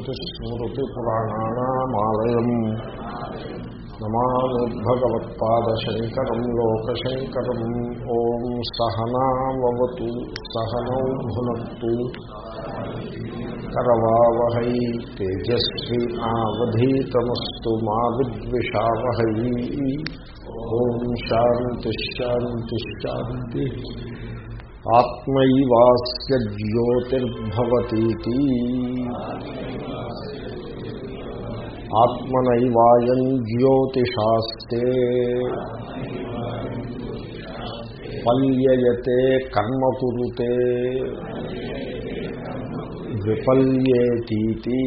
श्रुतिस्मृतिपुराणानामालयम् नमामि भगवत्पादशङ्करम् लोकशङ्करम् ॐ सहनावतु सहनौ भुनक्तु करवावहै तेजस्वी आवधीतमस्तु मा विद्विषावहै ॐ शान्तिश्शान्तिश्शान्तिः ఆత్మైవాస్య జ్యోతిర్భవతీతి. ఆత్మనైవాయం జ్యోతిషాస్తే. పల్యయతే కర్మ కురుతే విపల్యేతీతి.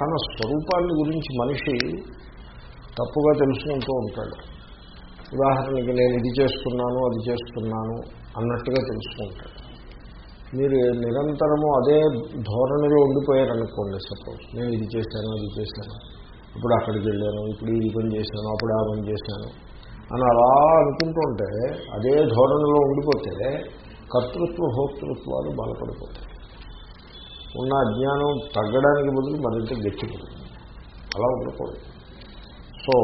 తన స్వరూపాన్ని గురించి మనిషి తప్పుగా తెలుసుకుంటూ ఉంటాడు. ఉదాహరణకి నేను ఇది చేస్తున్నాను అది చేసుకున్నాను అన్నట్టుగా తెలుసుకుంటాడు మీరు నిరంతరము అదే ధోరణిలో ఉండిపోయారనుకోండి సపోజ్ నేను ఇది చేశాను అది చేశాను ఇప్పుడు అక్కడికి వెళ్ళాను ఇప్పుడు ఇది పని చేశాను అప్పుడు ఆ పని చేశాను అని అలా అనుకుంటుంటే అదే ధోరణిలో ఉండిపోతే కర్తృత్వ భోక్తృత్వాలు బలపడిపోతాయి. ఉన్న అజ్ఞానం తగ్గడానికి బదులు మరింత గట్టిపడుతుంది. అలా ఉండకూడదు. సో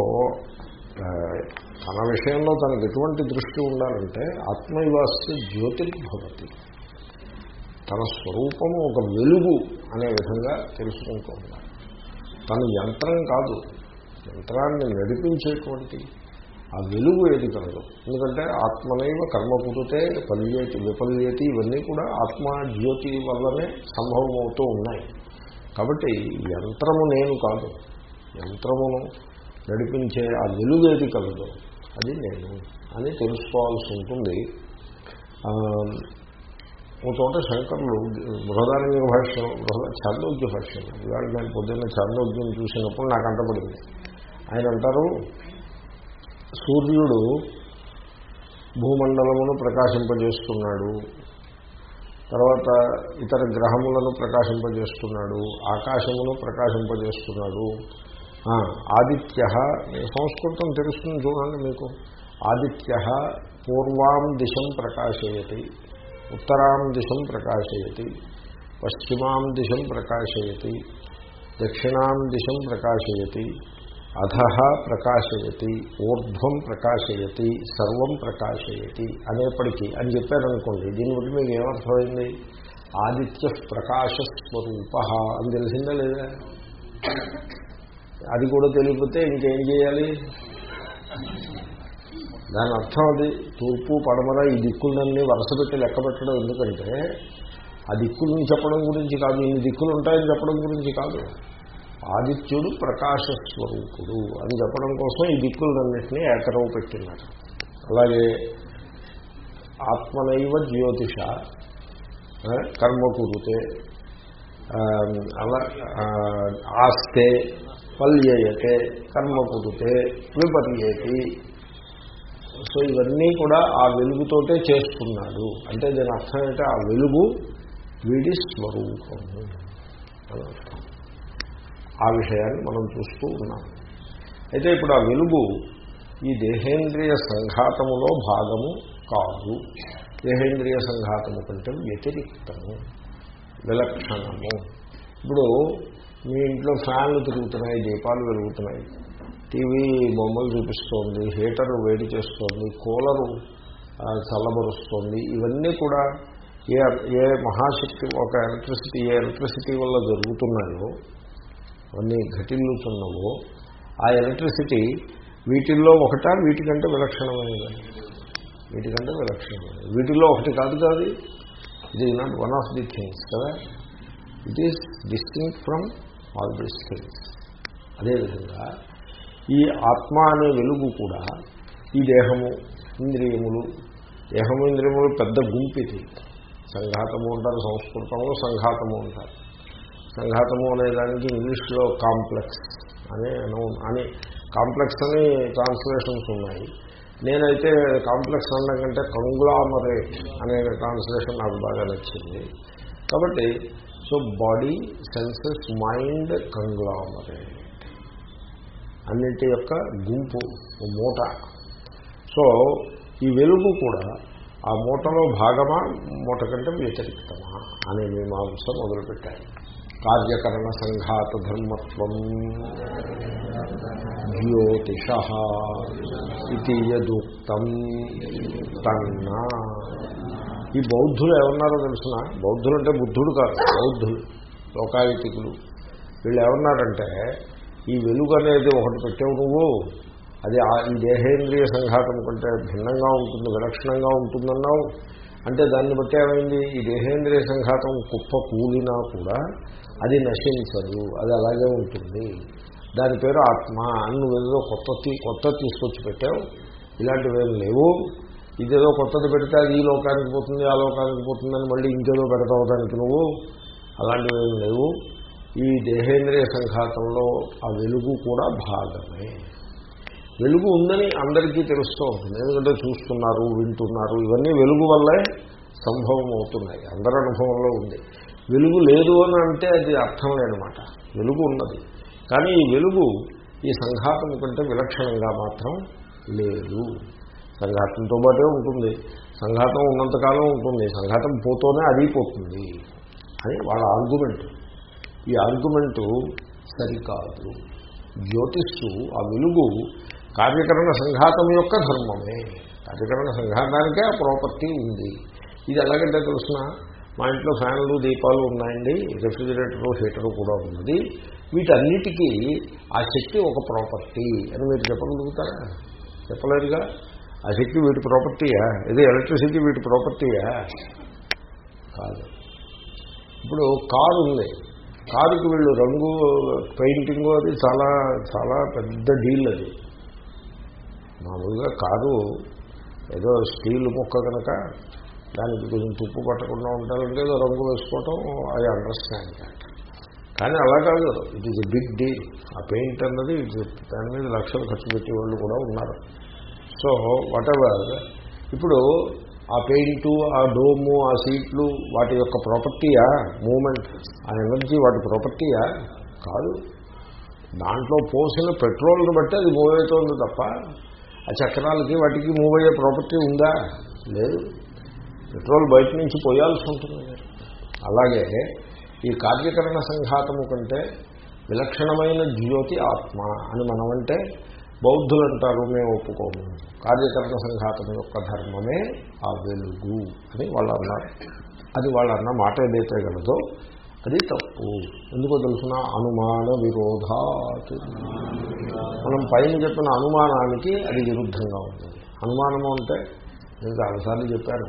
తన విషయంలో తనకు ఎటువంటి దృష్టి ఉండాలంటే ఆత్మైవాస్య జ్యోతిర్భవతి. తన స్వరూపము ఒక వెలుగు అనే విధంగా తెలుసుకుంటూ ఉండాలి. తన యంత్రం కాదు. యంత్రాన్ని నడిపించేటువంటి ఆ వెలుగు ఏది కలదు? ఎందుకంటే ఆత్మనైవ కర్మ పుడితే పల్యేతి విపల్యేతి ఇవన్నీ కూడా ఆత్మ జ్యోతి వల్లనే సంభవం అవుతూ ఉన్నాయి. కాబట్టి యంత్రము నేను కాదు. యంత్రమును నడిపించే ఆ వెలుగు ఏది కలదు? అది నేను అని తెలుసుకోవాల్సి ఉంటుంది. ఒక చోట శంకరులు బృహదారంగ భాష్యం బృహద భాష్యం. ఇవాళ నేను పొద్దున్న చాందోగ్యం చూసినప్పుడు నాకు అంటపడింది ఆయన అంటారు సూర్యుడు భూమండలమును ప్రకాశింపజేస్తున్నాడు. తర్వాత ఇతర గ్రహములను ప్రకాశింపజేస్తున్నాడు. ఆకాశమును ప్రకాశింపజేస్తున్నాడు. ఆదిత్య సంస్కృతం తెలుస్తుంది చూడండి మీకు. ఆదిత్య పూర్వాం దిశం ప్రకాశయతి ఉత్తరాం దిశం ప్రకాశయతి పశ్చిమాం దిశం ప్రకాశయతి దక్షిణాం దిశం ప్రకాశయతి అధ ప్రకాశయతి ఊర్ధ్వం ప్రకాశయతి సర్వం ప్రకాశయతి అనేప్పటికీ అని చెప్పారనుకోండి దీన్ని బట్టి మీకు ఏమర్థమైంది? ఆదిత్య ప్రకాశ స్వరూప అని తెలిసిందా లేదా? అది కూడా తెలియకపోతే ఇంకేం చేయాలి? దాని అర్థం అది. తూర్పు పడమర ఈ దిక్కులన్నీ వరుస పెట్టి లెక్క పెట్టడం ఎందుకంటే ఆ దిక్కులను చెప్పడం గురించి కాదు. ఇన్ని దిక్కులు ఉంటాయని చెప్పడం గురించి కాదు. ఆదిత్యుడు ప్రకాశ స్వరూపుడు అని చెప్పడం కోసం ఈ దిక్కులన్నింటినీ ఏకరవు పెట్టినారు అలాగే ఆత్మనైవ జ్యోతిష కర్మ కురితే అలా ఆస్తే పల్యయతే కర్మ కుదితే విపర్యేతి. సో ఇవన్నీ కూడా ఆ వెలుగుతోటే చేస్తున్నాడు. అంటే దీని అర్థం ఏంటంటే ఆ వెలుగు వీడి స్వరూపము ఆ విషయాన్ని మనం చూస్తూ ఉన్నాం. అయితే ఇప్పుడు ఆ వెలుగు ఈ దేహేంద్రియ సంఘాతములో భాగము కాదు. దేహేంద్రియ సంఘాతము కంటే వ్యతిరిక్తము విలక్షణము. ఇప్పుడు మీ ఇంట్లో ఫ్యాన్లు తిరుగుతున్నాయి దీపాలు వెలుగుతున్నాయి. టీవీ బొమ్మలు చూపిస్తోంది హీటర్ వేడి చేస్తోంది కూలరు చల్లబరుస్తోంది. ఇవన్నీ కూడా ఏ ఏ మహాశక్తి ఒక ఎలక్ట్రిసిటీ ఏ ఎలక్ట్రిసిటీ వల్ల జరుగుతున్నాయో అవన్నీ ఘటిల్లుతున్నవో ఆ ఎలక్ట్రిసిటీ వీటిల్లో ఒకట వీటికంటే విలక్షణమైనది? వీటికంటే విలక్షణమైనది? వీటిల్లో ఒకటి కాదు కాదు it is not one of the things కదా? It is distinct from all this things అదేవిధంగా ఈ ఆత్మ అనే వెలుగు కూడా ఈ దేహము ఇంద్రియములు. దేహము ఇంద్రియములు పెద్ద గుంపిది. సంఘాతము ఉంటారు సంస్కృతంలో సంఘాతము ఉంటారు సంఘాతము అనేదానికి ఇంగ్లీష్లో కాంప్లెక్స్ అనే అని కాంప్లెక్స్ అని ట్రాన్స్లేషన్స్ ఉన్నాయి. నేనైతే కాంప్లెక్స్ అనడం కంటే కంగ్లామరేట్ అనే ట్రాన్స్లేషన్ నాకు బాగా నచ్చింది. కాబట్టి so body senses mind conglomerate అన్నింటి యొక్క గుంపు మూట. సో ఈ వెలుగు కూడా ఆ మూటలో భాగమా మూట కంటే వ్యతిరిక్తమా అనే మీమాంస మొదలుపెట్టారు కార్యకరణ సంఘాత ధర్మత్వం జ్యోతిష ఇది యదుక్తం తన్నా. ఈ బౌద్ధులు ఏమన్నారో తెలిసిన? బౌద్ధులు అంటే బుద్ధుడు కాదు బౌద్ధులు లోకాయుతికులు. వీళ్ళు ఏమన్నారంటే ఈ వెలుగు అనేది ఒకటి పెట్టావు నువ్వు అది ఆ- ఈ దేహేంద్రియ సంఘాతం కంటే భిన్నంగా ఉంటుంది విలక్షణంగా ఉంటుందన్నావు. అంటే దాన్ని బట్టి ఏమైంది? ఈ దేహేంద్రియ సంఘాతం కుప్ప కూలినా కూడా అది నశించదు అది అలాగే ఉంటుంది. దాని పేరు ఆత్మ అని నువ్వేదో కొత్త తీ- కొత్త తీసుకొచ్చి పెట్టావు. ఇలాంటివేం లేవు. ఇదేదో కొత్తది పెడితే అది ఈ లోకానికి పోతుంది ఆ లోకానికి పోతుందని మళ్ళీ ఇంకేదో పెడతావు దానికి నువ్వు? అలాంటివేం లేవు. ఈ దేహేంద్రియ సంఘాతంలో ఆ వెలుగు కూడా భాగమే. వెలుగు ఉందని అందరికీ తెలుస్తూ ఉంటుంది. ఎందుకంటే చూస్తున్నారు వింటున్నారు ఇవన్నీ వెలుగు వల్లే సంభవం అవుతున్నాయి. అందరి అనుభవంలో ఉంది. వెలుగు లేదు అని అంటే అది అర్థం లేనమాట వెలుగు ఉన్నది. కానీ ఈ వెలుగు ఈ సంఘాతం కంటే విలక్షణంగా మాత్రం లేదు. సంఘాతంతో పాటే ఉంటుంది. సంఘాతం ఉన్నంతకాలం ఉంటుంది. సంఘాతం పోతూనే అది పోతుంది అని వాళ్ళ ఆర్గ్యుమెంట్. ఈ ఆర్గ్యుమెంటు సరికాదు. జ్యోతిస్సు ఆ వెలుగు కార్యకరణ సంఘాతం యొక్క ధర్మమే. కార్యకరణ సంఘాతానికే ఆ ప్రాపర్టీ ఉంది. ఇది ఎలాగంటే తెలుసిన మా ఇంట్లో ఫ్యాన్లు దీపాలు ఉన్నాయండి. రెఫ్రిజిరేటరు హీటరు కూడా ఉన్నది. వీటన్నిటికీ ఆ శక్తి ఒక ప్రాపర్టీ అని మీరు చెప్పగలుగుతారా? చెప్పలేరుగా ఆ శక్తి వీటి ప్రాపర్టీయా ఏదో ఎలక్ట్రిసిటీ వీటి ప్రాపర్టీయా కాదు. ఇప్పుడు కారు ఉంది. కారుకి వీళ్ళు రంగు పెయింటింగ్ అది చాలా చాలా పెద్ద డీల్ అది. మామూలుగా కారు ఏదో స్టీల్ ముక్క కనుక దానికి కొంచెం తుప్పు పట్టకుండా ఉండాలంటే ఏదో రంగు వేసుకోవటం ఐ అండర్స్టాండ్ కానీ అలా కాదు. It is a big deal ఆ పెయింట్ అన్నది దాని మీద లక్షలు ఖర్చు పెట్టే వాళ్ళు కూడా ఉన్నారు. సో వాటెవర్ ఇప్పుడు ఆ పెయింటు ఆ డోము ఆ సీట్లు వాటి యొక్క ప్రాపర్టీయా మూమెంట్ ఆ ఎనర్జీ వాటి ప్రాపర్టీయా? కాదు. దాంట్లో పోసిన పెట్రోల్ని బట్టి అది మూవ్ అవుతోంది తప్ప ఆ చక్రాలకి వాటికి మూవ్ అయ్యే ప్రాపర్టీ ఉందా? లేదు. పెట్రోల్ బయట నుంచి పోయాల్సి ఉంటుంది. అలాగే ఈ కార్యకరణ సంఘాతము కంటే విలక్షణమైన జ్యోతి ఆత్మ అని మనమంటే బౌద్ధులు అంటారు మేము ఒప్పుకోము. కార్యకరణ సంఘాతం యొక్క ధర్మమే ఆ వెలుగు అని వాళ్ళు అన్నారు. అది వాళ్ళు అన్న మాట ఏదైతే కలదో అది తప్పు. ఎందుకో తెలుసిన అనుమాన విరోధాత్. మనం పైన చెప్పిన అనుమానానికి అది విరుద్ధంగా ఉంటుంది అనుమానము అంటే నేను చాలాసార్లు చెప్పాను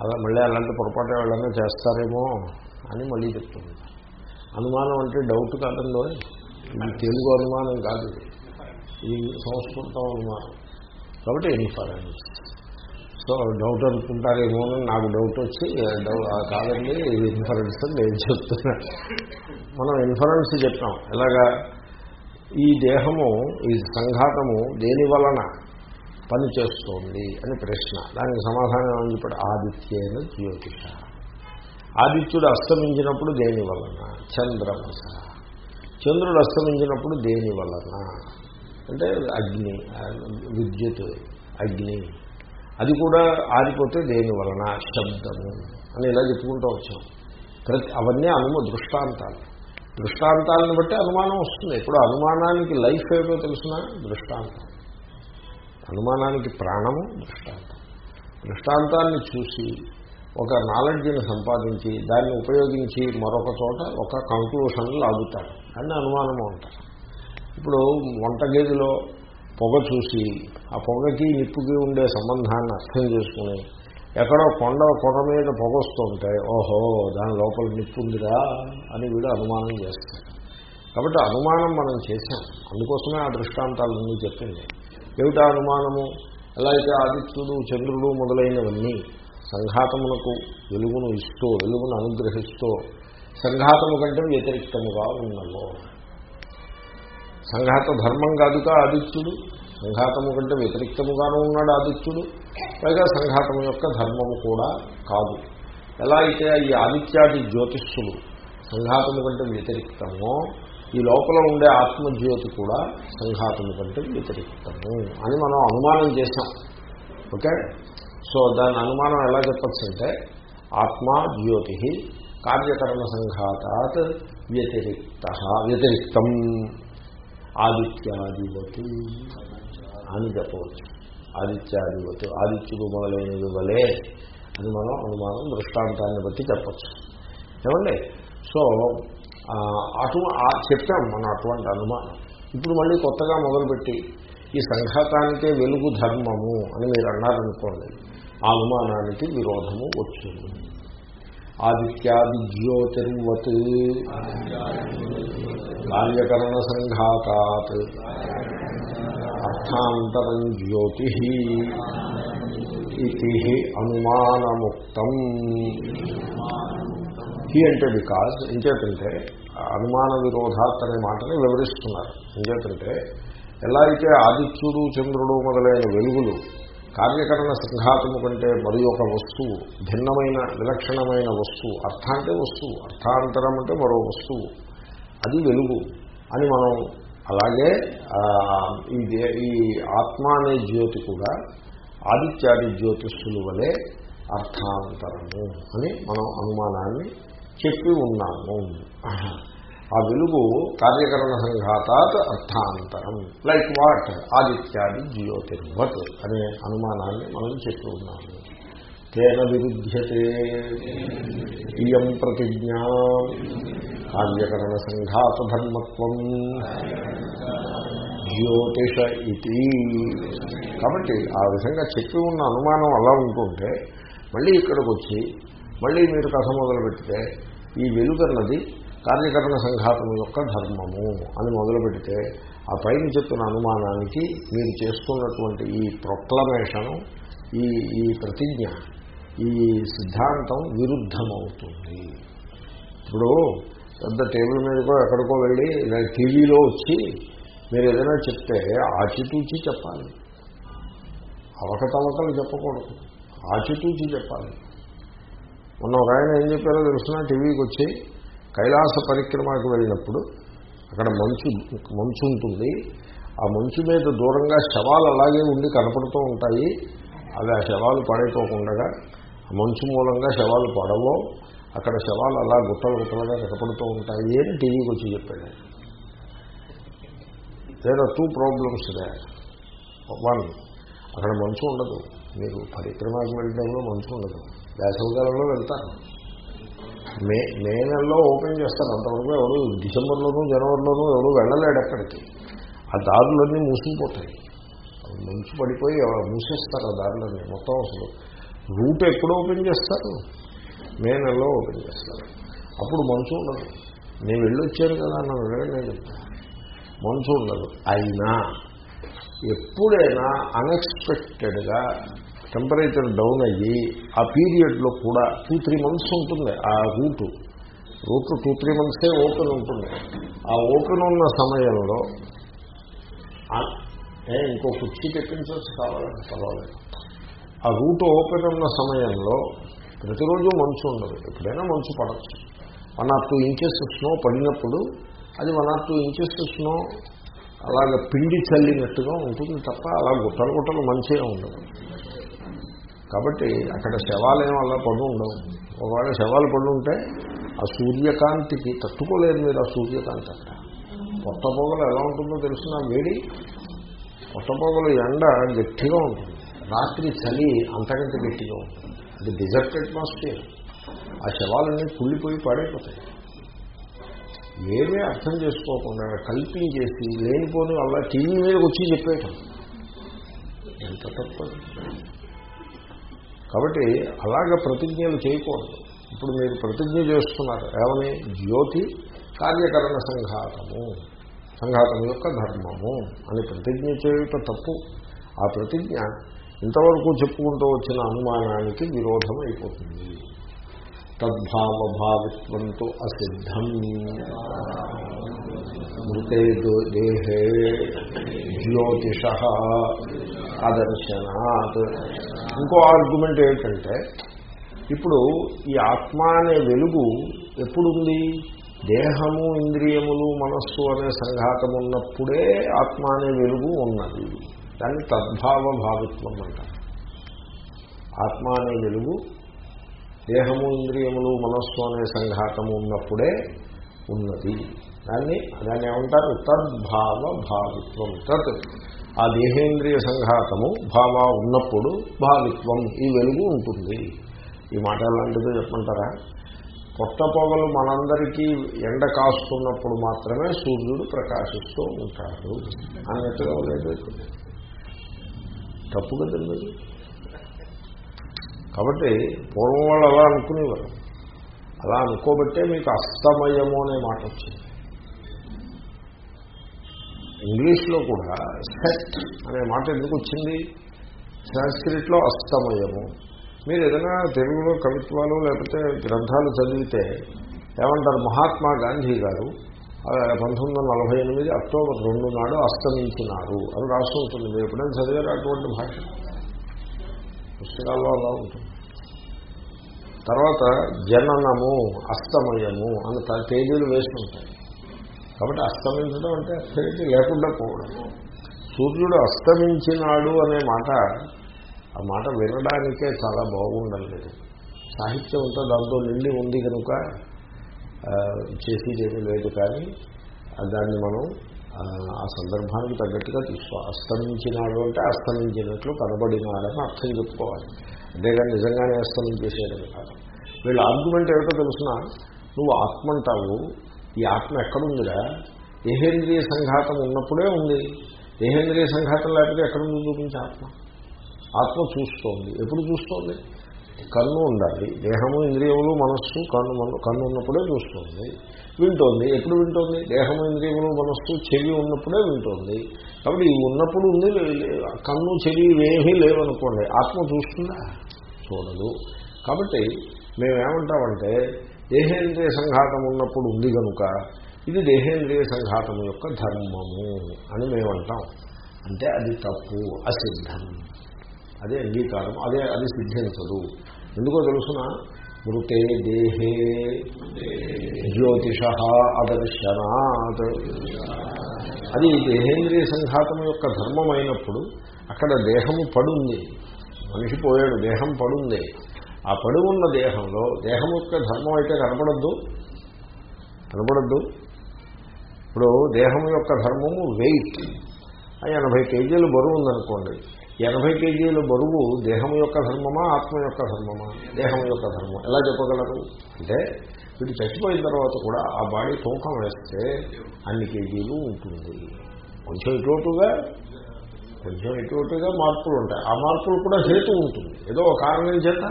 అలా మళ్ళీ అలాంటి పొరపాటు ఎవరైనా చేస్తారేమో అని మళ్ళీ చెప్తుంది అనుమానం అంటే డౌట్ కాదండి తెలుగు అనుమానం కాదు ఈ సంస్కృతం అనుమానం కాబట్టి ఇన్ఫరెన్స్ సో డౌట్ అనుకుంటారేమో అని నాకు డౌట్ వచ్చి ఆ కాదండి ఇది ఇన్ఫరెన్స్ అని నేను చెప్తున్నా. మనం ఇన్ఫరెన్స్ చెప్పాం. ఎలాగా? ఈ దేహము ఈ సంఘాతము దేని వలన పనిచేస్తోంది అని ప్రశ్న. దానికి సమాధానం ఏమని చెప్పాడు ఆదిత్యేన జ్యోతిష. ఆదిత్యుడు అస్తమించినప్పుడు దేని వలన? చంద్రమస. చంద్రుడు అస్తమించినప్పుడు దేని వలన? అంటే అగ్ని విద్యుత్ అగ్ని. అది కూడా ఆరిపోతే దేని వలన? శబ్దము అని ఇలా చెప్పుకుంటూ వచ్చాం. ప్రతి అవన్నీ అనుమ దృష్టాంతాలు. దృష్టాంతాలను బట్టి అనుమానం వస్తుంది. ఇప్పుడు అనుమానానికి లైఫ్ ఏమిటో తెలిసిన? దృష్టాంతం. అనుమానానికి ప్రాణము దృష్టాంతం. దృష్టాంతాన్ని చూసి ఒక నాలెడ్జ్ని సంపాదించి దాన్ని ఉపయోగించి మరొక చోట ఒక కంక్లూషన్లు లాగుతారు. అని అనుమానము అంటారు. ఇప్పుడు వంటగదిలో పొగ చూసి ఆ పొగకి నిప్పుకి ఉండే సంబంధాన్ని అర్థం చేసుకుని ఎక్కడో కొండ కొండ మీద పొగ వస్తుంటే ఓహో దాని లోపల నిప్పు ఉందిరా అని వీడు అనుమానం చేస్తాడు. కాబట్టి అనుమానం మనం చేశాం. అందుకోసమే ఆ దృష్టాంతాలన్నీ చెప్పింది. ఏమిటా అనుమానము? ఎలా అయితే ఆదిత్యుడు చంద్రుడు మొదలైనవన్నీ సంఘాతమునకు వెలుగును ఇస్తూ వెలుగును అనుగ్రహిస్తూ సంఘాతము కంటే వ్యతిరిక్తముగా ఉన్నాము సంఘాత ధర్మం కాదుగా ఆదిత్యుడు. సంఘాతము కంటే వ్యతిరిక్తముగాను ఉన్నాడు ఆదిత్యుడు. పైగా సంఘాతము యొక్క ధర్మము కూడా కాదు. ఎలా అయితే ఈ ఆదిత్యాది జ్యోతిష్సులు సంఘాతము కంటే వ్యతిరిక్తమో ఈ లోపల ఉండే ఆత్మజ్యోతి కూడా సంఘాతము కంటే వ్యతిరిక్తము అని మనం అనుమానం చేశాం. ఓకే? సో దాని అనుమానం ఎలా చెప్పచ్చంటే ఆత్మ ఆత్మా జ్యోతి కార్యకరణ సంఘాతాత్ వ్యతిరిక్త వ్యతిరిక్తం. ఆదిత్యాధిపతి అని చెప్పవచ్చు. ఆదిత్యాధిపతి ఆదిత్యుడు మొదలైనది వలే అని మనం అనుమానం దృష్టాంతాన్ని బట్టి చెప్పచ్చు. ఏమండి? సో అటు ఆ- చెప్పాం మనం అటువంటి అనుమానం. ఇప్పుడు మళ్ళీ కొత్తగా మొదలుపెట్టి ఈ సంఘాతానికే వెలుగు ధర్మము అని మీరు అన్నారనుకోండి ఆ అనుమానానికి విరోధము వచ్చింది ఆదిత్యాది జ్యోతిర్వత్ కార్యకరణ సంఘాతాత్ అర్థాంతరం జ్యోతి ఇది అనుమానముక్తం. హీ అంటే బికాజ్ ఎంచేతంటే అనుమాన విరోధాత్ అనే మాటని వివరిస్తున్నారు. ఎంచేతంటే ఎలా అయితే ఆదిత్యుడు చంద్రుడు మొదలైన వెలుగులు కార్యకరణ సంఘాతము కంటే మరి ఒక వస్తువు భిన్నమైన విలక్షణమైన వస్తువు అర్థ అంటే వస్తువు అర్థాంతరం అంటే మరో వస్తువు అది వెలుగు అని మనం అలాగే ఈ దే- ఈ ఆత్మ అనే జ్యోతి కూడా ఆదిత్యాది జ్యోతిష్లు వలె అర్థాంతరము అని మనం అనుమానాన్ని చెప్పి ఉన్నాము. ఆ వెలుగు కార్యకరణ సంఘాతాత్ అర్థాంతరం. లైక్ వాట్ ఆదిత్యాది జియోతిర్వత్ అనే అనుమానాన్ని మనం చెప్పి ఉన్నాము. తేన విరుధ్యతే. ఇయం ప్రతిజ్ఞ. కార్యకరణ సంఘాత ధర్మత్వం. జ్యోతిష ఇది కాబట్టి ఆ విధంగా చెప్పి ఉన్న అనుమానం అలా ఉంటుంటే మళ్ళీ ఇక్కడికి వచ్చి మళ్ళీ మీరు కథ మొదలు పెడితే ఈ వెలుగన్నది కార్యకరణ సంఘాతం యొక్క ధర్మము అని మొదలు పెడితే ఆ పైన చెప్పిన అనుమానానికి మీరు చేస్తున్నటువంటి ఈ ప్రొక్లమేషను ఈ ఈ ప్రతిజ్ఞ ఈ సిద్ధాంతం విరుద్ధమవుతుంది. ఇప్పుడు పెద్ద టేబుల్ మీదకో ఎక్కడికో వెళ్ళి టీవీలో వచ్చి మీరు ఏదైనా చెప్తే ఆచితూచి చెప్పాలి. అవకతవకలు చెప్పకూడదు. ఆచితూచి చెప్పాలి. మొన్న ఒక ఆయన ఏం చెప్పారో తెలుసిన? టీవీకి వచ్చి కైలాస పరిక్రమకు వెళ్ళినప్పుడు అక్కడ మంచు మంచు ఉంటుంది. ఆ మంచు మీద దూరంగా శవాలు అలాగే ఉండి కనపడుతూ ఉంటాయి. అవి ఆ శవాలు పడైపోకుండా ఆ మంచు మూలంగా శవాలు పడవో. అక్కడ శవాలు అలా గుట్టలు గుట్టలుగా కనపడుతూ ఉంటాయి అని టీవీకి వచ్చి చెప్పాడు. There are two problems they one అక్కడ మంచు ఉండదు. మీరు పరిక్రమకు వెళ్ళడంలో మంచు ఉండదు. వేసవకాలంలో వెళ్తారు. మే మే నెలలో ఓపెన్ చేస్తారు అంతవరకు ఎవరు డిసెంబర్లోనూ జనవరిలోనూ ఎవరు వెళ్ళలేడు అక్కడికి ఆ దారులన్నీ మూసుకుపోతాయి. అవి మంచు పడిపోయి ఎవరు మూసేస్తారు ఆ దారులన్నీ. మొత్తం అసలు రూట్ ఎప్పుడు ఓపెన్ చేస్తారు? మే నెలలో ఓపెన్ చేస్తారు. అప్పుడు మంచు ఉండదు. నేను వెళ్ళొచ్చాను కదా అన్న వెళ్ళండి చెప్తాను. మంచు ఉండదు. అయినా ఎప్పుడైనా అన్ఎక్స్పెక్టెడ్గా టెంపరేచర్ డౌన్ అయ్యి ఆ పీరియడ్లో కూడా టూ త్రీ మంత్స్ ఉంటుంది. ఆ రూటు. రూట్ టూ త్రీ మంత్సే ఓపెన్ ఉంటుంది. ఆ ఓపెన్ ఉన్న సమయంలో ఇంకో కుర్చీ తెప్పించవచ్చు కావాలంటే పర్వాలేదు. ఆ రూట్ ఓపెన్ ఉన్న సమయంలో ప్రతిరోజు మంచు ఉండదు. ఎప్పుడైనా మంచు పడచ్చు. One or two inches snow పడినప్పుడు అది one or two inches snow అలాగ పిండి చల్లినట్టుగా ఉంటుంది తప్ప అలా గుట్టలు గుట్టలు మంచిగా ఉండదు. కాబట్టి అక్కడ శవాలయం అలా పడు ఉండవు. ఒకవేళ శవాలు పడి ఉంటే ఆ సూర్యకాంతికి తట్టుకోలేదు మీరు ఆ సూర్యకాంతి అక్కడ. కొత్త పొగలు ఎలా ఉంటుందో తెలిసిన వేడి? కొత్త పొగలు ఎండ గట్టిగా ఉంటుంది. రాత్రి చలి అంతకంటే గట్టిగా ఉంటుంది. అది డిజర్ట్ అట్మాస్ఫియర్ ఆ శవాలన్నీ కుళ్ళిపోయి పాడైపోతాయి. ఏమీ అర్థం చేసుకోకుండా కల్పించేసి లేనిపోని అలా టీవీ మీద వచ్చి చెప్పేయటం. ఎంత తప్పదు. కాబట్టి అలాగ ప్రతిజ్ఞలు చేయకూడదు. ఇప్పుడు మీరు ప్రతిజ్ఞ చేస్తున్నారు. ఏమని? జ్యోతి కార్యకరణ సంఘాతము. సంఘాతం యొక్క ధర్మము అని ప్రతిజ్ఞ చేయుట తప్పు. ఆ ప్రతిజ్ఞ ఇంతవరకు చెప్పుకుంటూ వచ్చిన అనుమానానికి విరోధం అయిపోతుంది తద్భావభావిత్వంతో అసిద్ధం. మృతే దేహే జ్యోతిష అదర్శనాత్. ఇంకో ఆర్గ్యుమెంట్ ఏంటంటే ఇప్పుడు ఈ ఆత్మ అనే వెలుగు ఎప్పుడుంది? దేహము ఇంద్రియములు మనస్సు అనే సంఘాతం ఉన్నప్పుడే ఆత్మ అనే వెలుగు ఉన్నది. దాన్ని తద్భావ భావిత్వం అంటారు. ఆత్మ అనే వెలుగు దేహము ఇంద్రియములు మనస్సు అనే సంఘాతము ఉన్నప్పుడే ఉన్నది. దాన్ని దాన్ని ఏమంటారు? తద్భావ భావిత్వం. తత్ ఆ దేహేంద్రియ సంఘాతము భావ ఉన్నప్పుడు భావిత్వం ఈ వెలుగు ఉంటుంది. ఈ మాట ఎలాంటిదో చెప్పమంటారా? కొత్త పొగలు మనందరికీ ఎండ కాస్తున్నప్పుడు మాత్రమే సూర్యుడు ప్రకాశిస్తూ ఉంటాడు అన్నట్టుగా లేదు. తప్పు కదండి కాబట్టి పూర్వం వాళ్ళు అలా అనుకునేవారు. అలా అనుకోబట్టే మీకు అస్తమయము అనే మాట వచ్చింది. ఇంగ్లీష్లో కూడా సెట్ అనే మాట ఎందుకు వచ్చింది? సంస్కృతిలో అస్తమయము. మీరు ఏదైనా తెలుగులో కవిత్వాలు లేకపోతే గ్రంథాలు చదివితే ఏమంటారు? మహాత్మా గాంధీ గారు పంతొమ్మిది వందల నలభై ఎనిమిది అక్టోబర్ రెండు నాడు అస్తమించినారు అని రాస్తూ ఉంటుంది. మీరు ఎప్పుడైనా చదివారు అటువంటి భాష? పుస్తకాల్లో అలా ఉంటుంది. తర్వాత జననము అస్తమయము అని తేదీలు వేస్తుంటాయి. కాబట్టి అస్తమించడం అంటే అస్థితి లేకుండా పోవడం. సూర్యుడు అస్తమించినాడు అనే మాట ఆ మాట వినడానికే చాలా బాగుండలేదు సాహిత్యం అంతా దాంతో నిండి ఉంది కనుక చేసేదేమీ లేదు కానీ దాన్ని మనం ఆ సందర్భానికి తగ్గట్టుగా తీసుకోవాలి అస్తమించినాడు అంటే అస్తమించినట్లు కనబడినాడని అర్థం చెప్పుకోవాలి. అంతేగాని నిజంగానే అస్తమించేసేయడం కాదు. వీళ్ళ ఆర్గ్యుమెంట్ ఏమిటో తెలుసిన? నువ్వు ఆత్మ అంటావు ఈ ఆత్మ ఎక్కడుందిరా? దేహేంద్రియ సంఘాతం ఉన్నప్పుడే ఉంది. దేహేంద్రియ సంఘాతం లేకపోతే ఎక్కడుంది చూపించి ఆత్మ. ఆత్మ చూస్తోంది. ఎప్పుడు చూస్తోంది? కన్ను ఉండాలి. దేహము ఇంద్రియములు మనస్సు కన్ను కన్ను ఉన్నప్పుడే చూస్తుంది. వింటోంది. ఎప్పుడు వింటోంది? దేహము ఇంద్రియములు మనస్సు చెవి ఉన్నప్పుడే వింటోంది. కాబట్టి ఇవి ఉన్నప్పుడు ఉంది కన్ను చెవి ఇవేమీ లేవనుకోండి ఆత్మ చూస్తుందా? చూడదు. కాబట్టి మేమేమంటామంటే దేహేంద్రియ సంఘాతం ఉన్నప్పుడు ఉంది కనుక ఇది దేహేంద్రియ సంఘాతం యొక్క ధర్మము అని మేమంటాం. అంటే అది తప్పు అసిద్ధం. అదే అంగీకారం అదే అది సిద్ధించదు. ఎందుకో తెలుసిన? మృతే దేహే జ్యోతిష అదర్శనాత్. అది దేహేంద్రియ సంఘాతం యొక్క ధర్మం అయినప్పుడు అక్కడ దేహము పడుంది. మనిషి పోయాడు దేహం పడుంది. ఆ పడి ఉన్న దేహంలో దేహం యొక్క ధర్మం అయితే కనపడద్దు. కనపడద్దు. ఇప్పుడు దేహం యొక్క ధర్మము వెయిట్. ఎనభై కేజీలు బరువు ఉందనుకోండి. ఎనభై కేజీల బరువు దేహం యొక్క ధర్మమా ఆత్మ యొక్క ధర్మమా? దేహం యొక్క ధర్మం. ఎలా చెప్పగలరు? అంటే వీడు చచ్చిపోయిన తర్వాత కూడా ఆ బాడీ తూకం వేస్తే అన్ని కేజీలు ఉంటుంది. కొంచెం ఇటువంటిగా కొంచెం ఇటువంటిగా మార్పులు ఉంటాయి. ఆ మార్పులు కూడా హేతు ఉంటుంది. ఏదో ఒక కారణం చేత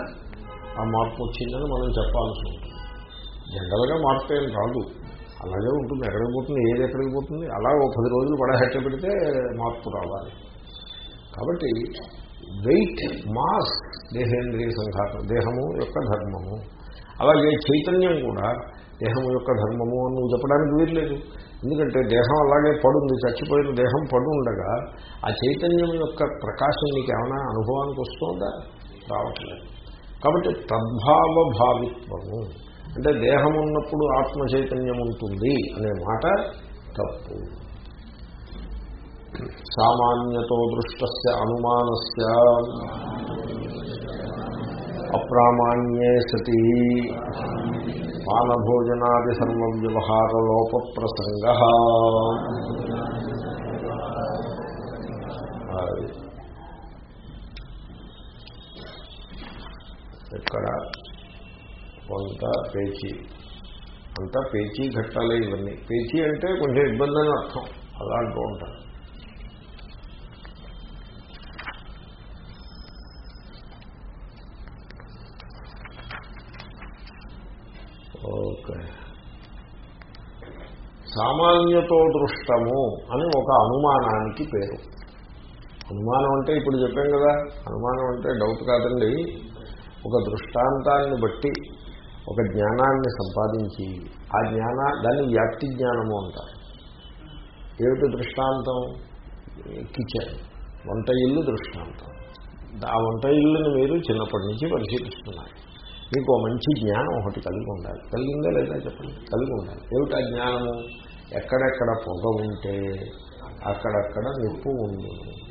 ఆ మార్పు వచ్చిందని మనం చెప్పాల్సి ఉంటుంది. జనరల్గా మార్పు ఏం రాదు. అలాగే ఉంటుంది. ఎక్కడికి పోతుంది? ఏది ఎక్కడికి పోతుంది? అలా ఒక పది రోజులు పడహెట్ట పెడితే మార్పు రావాలి. కాబట్టి వెయిట్ మాస్ దేహేంద్రియ సంఘాతం దేహము యొక్క ధర్మము. అలాగే చైతన్యం కూడా దేహం యొక్క ధర్మము అని నువ్వు చెప్పడానికి వీర్లేదు ఎందుకంటే దేహం అలాగే పడుంది. చచ్చిపోయిన దేహం పడు ఉండగా ఆ చైతన్యం యొక్క ప్రకాశం నీకు ఏమైనా అనుభవానికి వస్తుందా? రావట్లేదు. కాబట్టి తద్భావ భావిత్వము అంటే దేహం ఉన్నప్పుడు ఆత్మ చైతన్యం ఉంటుంది అనే మాట తప్పు. సామాన్యతో దృష్ట అనుమానస్ అప్రామాణ్యే సతి. పానభోజనాది సర్వవ్యవహారలోప ప్రసంగ ఇక్కడ. కొంత పేచీ. అంతా పేచీ ఘట్టాలే ఇవన్నీ. పేచీ అంటే కొంచెం ఇబ్బంది అని అర్థం. అలా అంటూ ఉంటాను ఓకే. సామాన్యతో దృష్టము అని ఒక అనుమానానికి పేరు. అనుమానం అంటే ఇప్పుడు చెప్పాం కదా. అనుమానం అంటే డౌట్ కాదండి. ఒక దృష్టాంతాన్ని బట్టి ఒక జ్ఞానాన్ని సంపాదించి ఆ జ్ఞాన దాన్ని వ్యాప్తి జ్ఞానము అంటారు. ఏమిటి దృష్టాంతం? కిచెన్. వంట ఇల్లు దృష్టాంతం. ఆ వంట ఇల్లుని మీరు చిన్నప్పటి నుంచి పరిశీలిస్తున్నారు. మీకు మంచి జ్ఞానం ఒకటి కలిగి ఉండాలి. కలిగిందా లేదా చెప్పండి? కలిగి ఉండాలి. ఏమిటి ఆ జ్ఞానము? ఎక్కడెక్కడ పొగ ఉంటే అక్కడక్కడ నిప్పు ఉంది.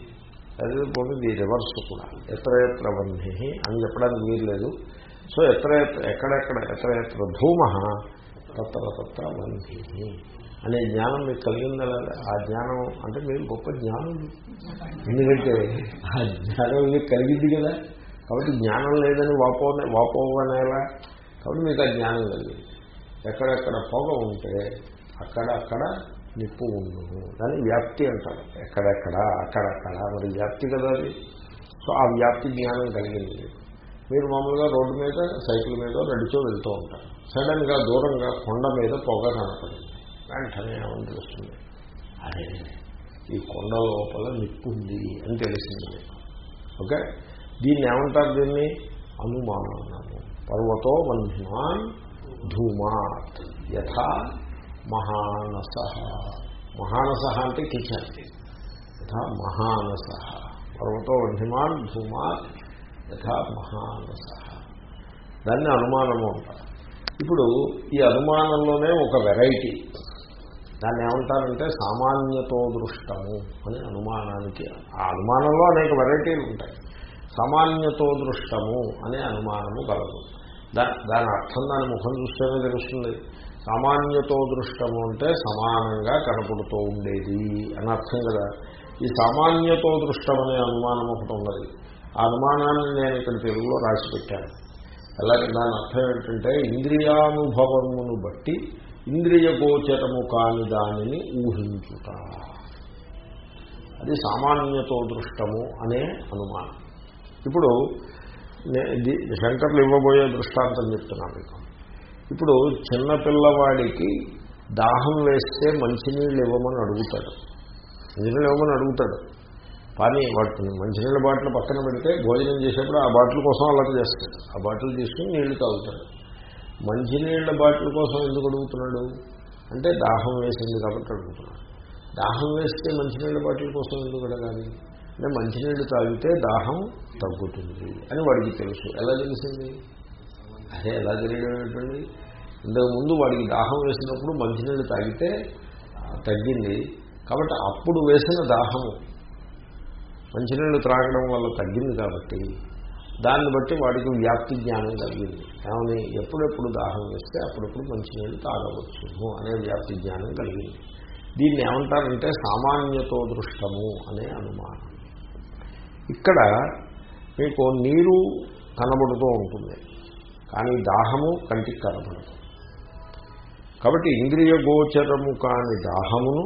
అదే పోతుంది ఈ రివర్స్ కూడా. ఎత్ర ఎత్ర వన్హి అని చెప్పడానికి వీలు లేదు. సో ఎత్ర ఎక్కడెక్కడ ఎత్ర ఎత్ర ధూమ తత్ర తత్ర వన్హి అనే జ్ఞానం మీకు కలిగిందా లేదా? ఆ జ్ఞానం అంటే మీరు గొప్ప జ్ఞానం. ఎందుకంటే ఆ జ్ఞానం మీకు కలిగింది కదా. కాబట్టి జ్ఞానం లేదని వాపో వాపోవనేలా. కాబట్టి మీకు ఆ జ్ఞానం కలిగింది. ఎక్కడెక్కడ పొగ ఉంటే అక్కడ అక్కడ నిప్పు ఉండును దాన్ని వ్యాప్తి అంటారు. ఎక్కడెక్కడ అక్కడక్కడ మరి వ్యాప్తి కదా అది? సో ఆ వ్యాప్తి జ్ఞానం కలిగింది. మీరు మామూలుగా రోడ్డు మీద సైకిల్ మీద నడిచో వెళ్తూ ఉంటారు. సడన్గా దూరంగా కొండ మీద పొగ కనపడింది. వెంటనే ఏమని తెలుస్తుంది? అరే ఈ కొండ లోపల నిప్పు ఉంది అని తెలిసింది. ఓకే? దీన్ని ఏమంటారు దీన్ని? అనుమానము పర్వతో బంధిమాన్ ధూమాత్. యథా మహానస. మహానస అంటే కిచెన్ యథా మహానస. పర్వతో బంధిమాన్ భూమాన్ యథా మహానస. దాన్ని అనుమానము అంటారు. ఇప్పుడు ఈ అనుమానంలోనే ఒక వెరైటీ. దాన్ని ఏమంటారంటే సామాన్యతో దృష్టము అని అనుమానానికి ఆ అనుమానంలో అనేక వెరైటీలు ఉంటాయి. సామాన్యతో దృష్టము అనే అనుమానము కలదు. దా దాని అర్థం దాని ముఖం చూస్తేనే తెలుస్తుంది. సామాన్యతో దృష్టము అంటే సమానంగా కనపడుతూ ఉండేది అని అర్థం కదా. ఈ సామాన్యతో దృష్టం అనే అనుమానం ఒకటి ఉన్నది. ఆ అనుమానాన్ని నేను ఇక్కడ తెలుగులో రాసి పెట్టాను. అలాగే దాని అర్థం ఏంటంటే ఇంద్రియానుభవమును బట్టి ఇంద్రియ గోచరము కాని దానిని ఊహించుట. అది సామాన్యతో దృష్టము అనే అనుమానం. ఇప్పుడు శంకర్లు ఇవ్వబోయే దృష్టాంతం చెప్తున్నాను మీకు. ఇప్పుడు చిన్నపిల్లవాడికి దాహం వేస్తే మంచినీళ్ళు ఇవ్వమని అడుగుతాడు. మంచినీళ్ళు ఇవ్వమని అడుగుతాడు. కానీ వాటిని మంచినీళ్ళ బాటిల్ పక్కన పెడితే భోజనం చేసేప్పుడు ఆ బాటిల్ కోసం అలా చేస్తాడు. ఆ బాటిల్ తీసుకుని నీళ్ళు తాగుతాడు. మంచినీళ్ళ బాటిల్ కోసం ఎందుకు అడుగుతున్నాడు? అంటే దాహం వేసింది కాబట్టి అడుగుతున్నాడు. దాహం వేస్తే మంచినీళ్ళ బాటిల్ కోసం ఎందుకు అడగాలి? అంటే మంచినీళ్ళు తాగితే దాహం తగ్గుతుంది అని వాడికి తెలుసు. ఎలా తెలిసింది? అదే ఎలా తెలియడం ఏంటండి ఇంతకుముందు వాడికి దాహం వేసినప్పుడు మంచినీళ్ళు తాగితే తగ్గింది. కాబట్టి అప్పుడు వేసిన దాహము మంచినీళ్ళు త్రాగడం వల్ల తగ్గింది కాబట్టి దాన్ని బట్టి వాడికి వ్యాప్తి జ్ఞానం కలిగింది. కానీ ఎప్పుడెప్పుడు దాహం వేస్తే అప్పుడప్పుడు మంచినీళ్ళు తాగవచ్చు అనే వ్యాప్తి జ్ఞానం కలిగింది. దీన్ని ఏమంటారంటే సామాన్యతో దృష్టము అనే అనుమానం. ఇక్కడ మీకు నీరు కనబడుతూ ఉంటుంది. కానీ దాహము కంటికి కనబడదు కాబట్టి ఇంద్రియ గోచరము కాని దాహమును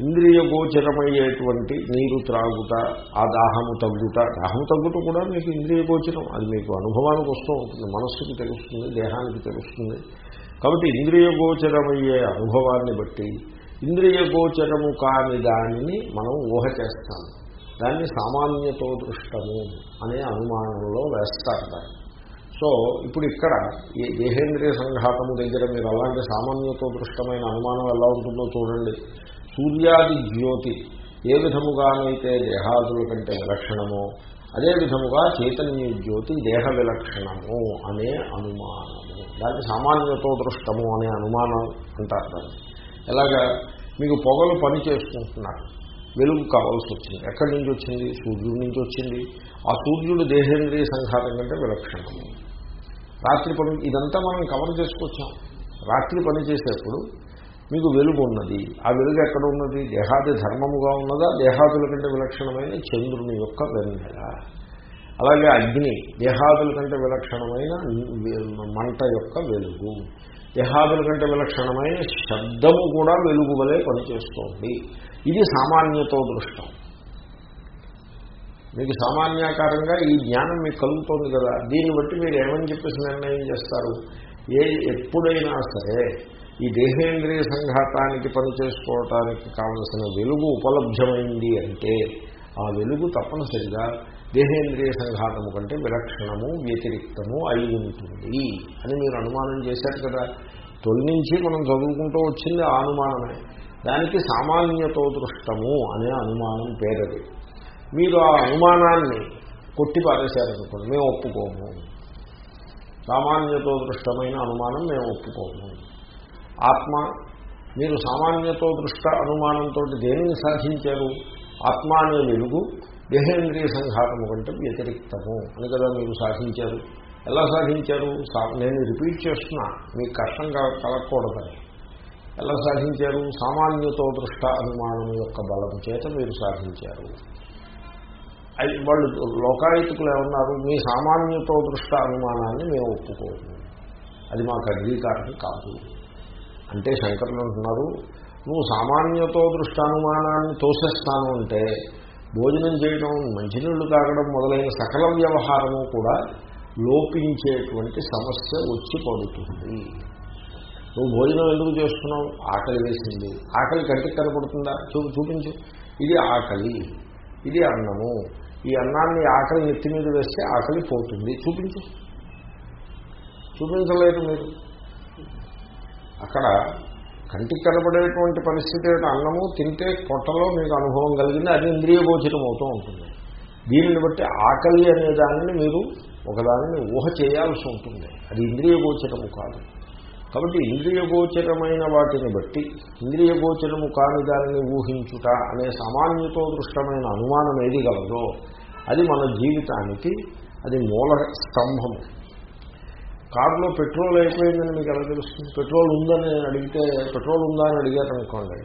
ఇంద్రియ గోచరమయ్యేటువంటి నీరు త్రాగుట ఆ దాహము తగ్గుట దాహం తగ్గుట కూడా మీకు ఇంద్రియ గోచరం అది మీకు అనుభవానికి వస్తూ ఉంటుంది మనస్సుకి తెలుస్తుంది దేహానికి తెలుస్తుంది. కాబట్టి ఇంద్రియ గోచరమయ్యే అనుభవాన్ని బట్టి ఇంద్రియ గోచరము కాని దానిని మనం ఊహ చేస్తాము. దాన్ని సామాన్యతో దృష్టము అనే అనుమానంలో వేస్తారు దాన్ని. సో ఇప్పుడు ఇక్కడ ఈ దేహేంద్రియ సంఘాతము దగ్గర మీరు అలాంటి సామాన్యతో దృష్టమైన అనుమానం ఎలా ఉంటుందో చూడండి. సూర్యాది జ్యోతి ఏ విధముగానైతే దేహాదుల కంటే విలక్షణమో అదే విధముగా చైతన్య జ్యోతి దేహ విలక్షణము అనే అనుమానము. దాన్ని సామాన్యతో దృష్టము అనే అనుమానం అంటారు దాన్ని. ఎలాగా? మీకు పొగలు పని చేసుకుంటున్నారు వెలుగు కావాల్సి వచ్చింది. ఎక్కడి నుంచి వచ్చింది? సూర్యుడి నుంచి వచ్చింది. ఆ సూర్యుడు దేహేంద్రియ సంఘాతం కంటే విలక్షణం. రాత్రి పని ఇదంతా మనం కవర్ చేసుకొచ్చాం. రాత్రి పని చేసేప్పుడు మీకు వెలుగు ఉన్నది. ఆ వెలుగు ఎక్కడ ఉన్నది? దేహాది ధర్మముగా ఉన్నదా? దేహాదుల కంటే విలక్షణమైన చంద్రుని యొక్క వెన్నెల. అలాగే అగ్ని దేహాదుల కంటే విలక్షణమైన మంట యొక్క వెలుగు. దేహాదుల కంటే విలక్షణమైన శబ్దము కూడా వెలుగు వలె పనిచేస్తోంది. ఇది సామాన్యతో దృష్టం. మీకు సామాన్యాకారంగా ఈ జ్ఞానం మీకు కలుగుతోంది కదా. దీన్ని బట్టి మీరు ఏమని చెప్పేసి నిర్ణయం చేస్తారు? ఏ ఎప్పుడైనా సరే ఈ దేహేంద్రియ సంఘాతానికి పనిచేసుకోవటానికి కావలసిన వెలుగు ఉపలభ్యమైంది అంటే ఆ వెలుగు తప్పనిసరిగా దేహేంద్రియ సంఘాతము కంటే విలక్షణము వ్యతిరిక్తము అయి ఉంటుంది అని మీరు అనుమానం చేశారు కదా. తొలి నుంచి మనం చదువుకుంటూ వచ్చింది ఆ అనుమానమే. దానికి సామాన్యతో దృష్టము అనే అనుమానం పేరది. మీరు ఆ అనుమానాన్ని కొట్టి పారేశారనుకోండి మేము ఒప్పుకోము. సామాన్యతో దృష్టమైన అనుమానం మేము ఒప్పుకోము. ఆత్మ మీరు సామాన్యతో దృష్ట అనుమానంతో దేనిని సాధించారు? ఆత్మ అనే వెలుగు దేహేంద్రియ సంఘాతము కంటే వ్యతిరిక్తము అని కదా మీరు సాధించారు. ఎలా సాధించారు? నేను రిపీట్ చేస్తున్నా మీకు కష్టంగా కలగకూడదని. ఎలా సాధించారు? సామాన్యతో దృష్ట అనుమానం యొక్క బలం చేత మీరు సాధించారు. వాళ్ళు లోకాయుతుకులు ఏమన్నారు? మీ సామాన్యతో దృష్ట అనుమానాన్ని మేము ఒప్పుకోము. అది మాకు అంగీకారం కాదు. అంటే శంకరులు అంటున్నారు నువ్వు సామాన్యతో దృష్టానుమానాన్ని తోసేస్తాను అంటే భోజనం చేయడం మంచినీళ్ళు తాగడం మొదలైన సకల వ్యవహారము కూడా లోపించేటువంటి సమస్య వచ్చి పడుతుంది. నువ్వు భోజనం ఎందుకు చేస్తున్నావు? ఆకలి వేసింది. ఆకలి కంటికి కనపడుతుందా? చూ చూపించు. ఇది ఆకలి. ఇది అన్నము. ఈ అన్నాన్ని ఆకలి నెత్తి మీద వేస్తే ఆకలి పోతుంది. చూపించు. చూపించలేదు మీరు. అక్కడ కంటికి కనబడేటువంటి పరిస్థితి అన్నము తింటే పొట్టలో మీకు అనుభవం కలిగింది అది ఇంద్రియ గోచరం అవుతూ ఉంటుంది. దీనిని బట్టి ఆకలి అనే దానిని మీరు ఒకదానిని ఊహ చేయాల్సి ఉంటుంది. అది ఇంద్రియ గోచరము కాదు. కాబట్టి ఇంద్రియ గోచరమైన వాటిని బట్టి ఇంద్రియ గోచరము కాని దానిని ఊహించుట అనే సామాన్యతో దృష్టమైన అనుమానం ఏది గలదో అది మన జీవితానికి అది మూల స్తంభము. కారులో పెట్రోల్ అయిపోయిందని మీకు ఎలా తెలుస్తుంది? పెట్రోల్ ఉందని అడిగితే పెట్రోల్ ఉందా? అని అడిగారు అనుకోండి.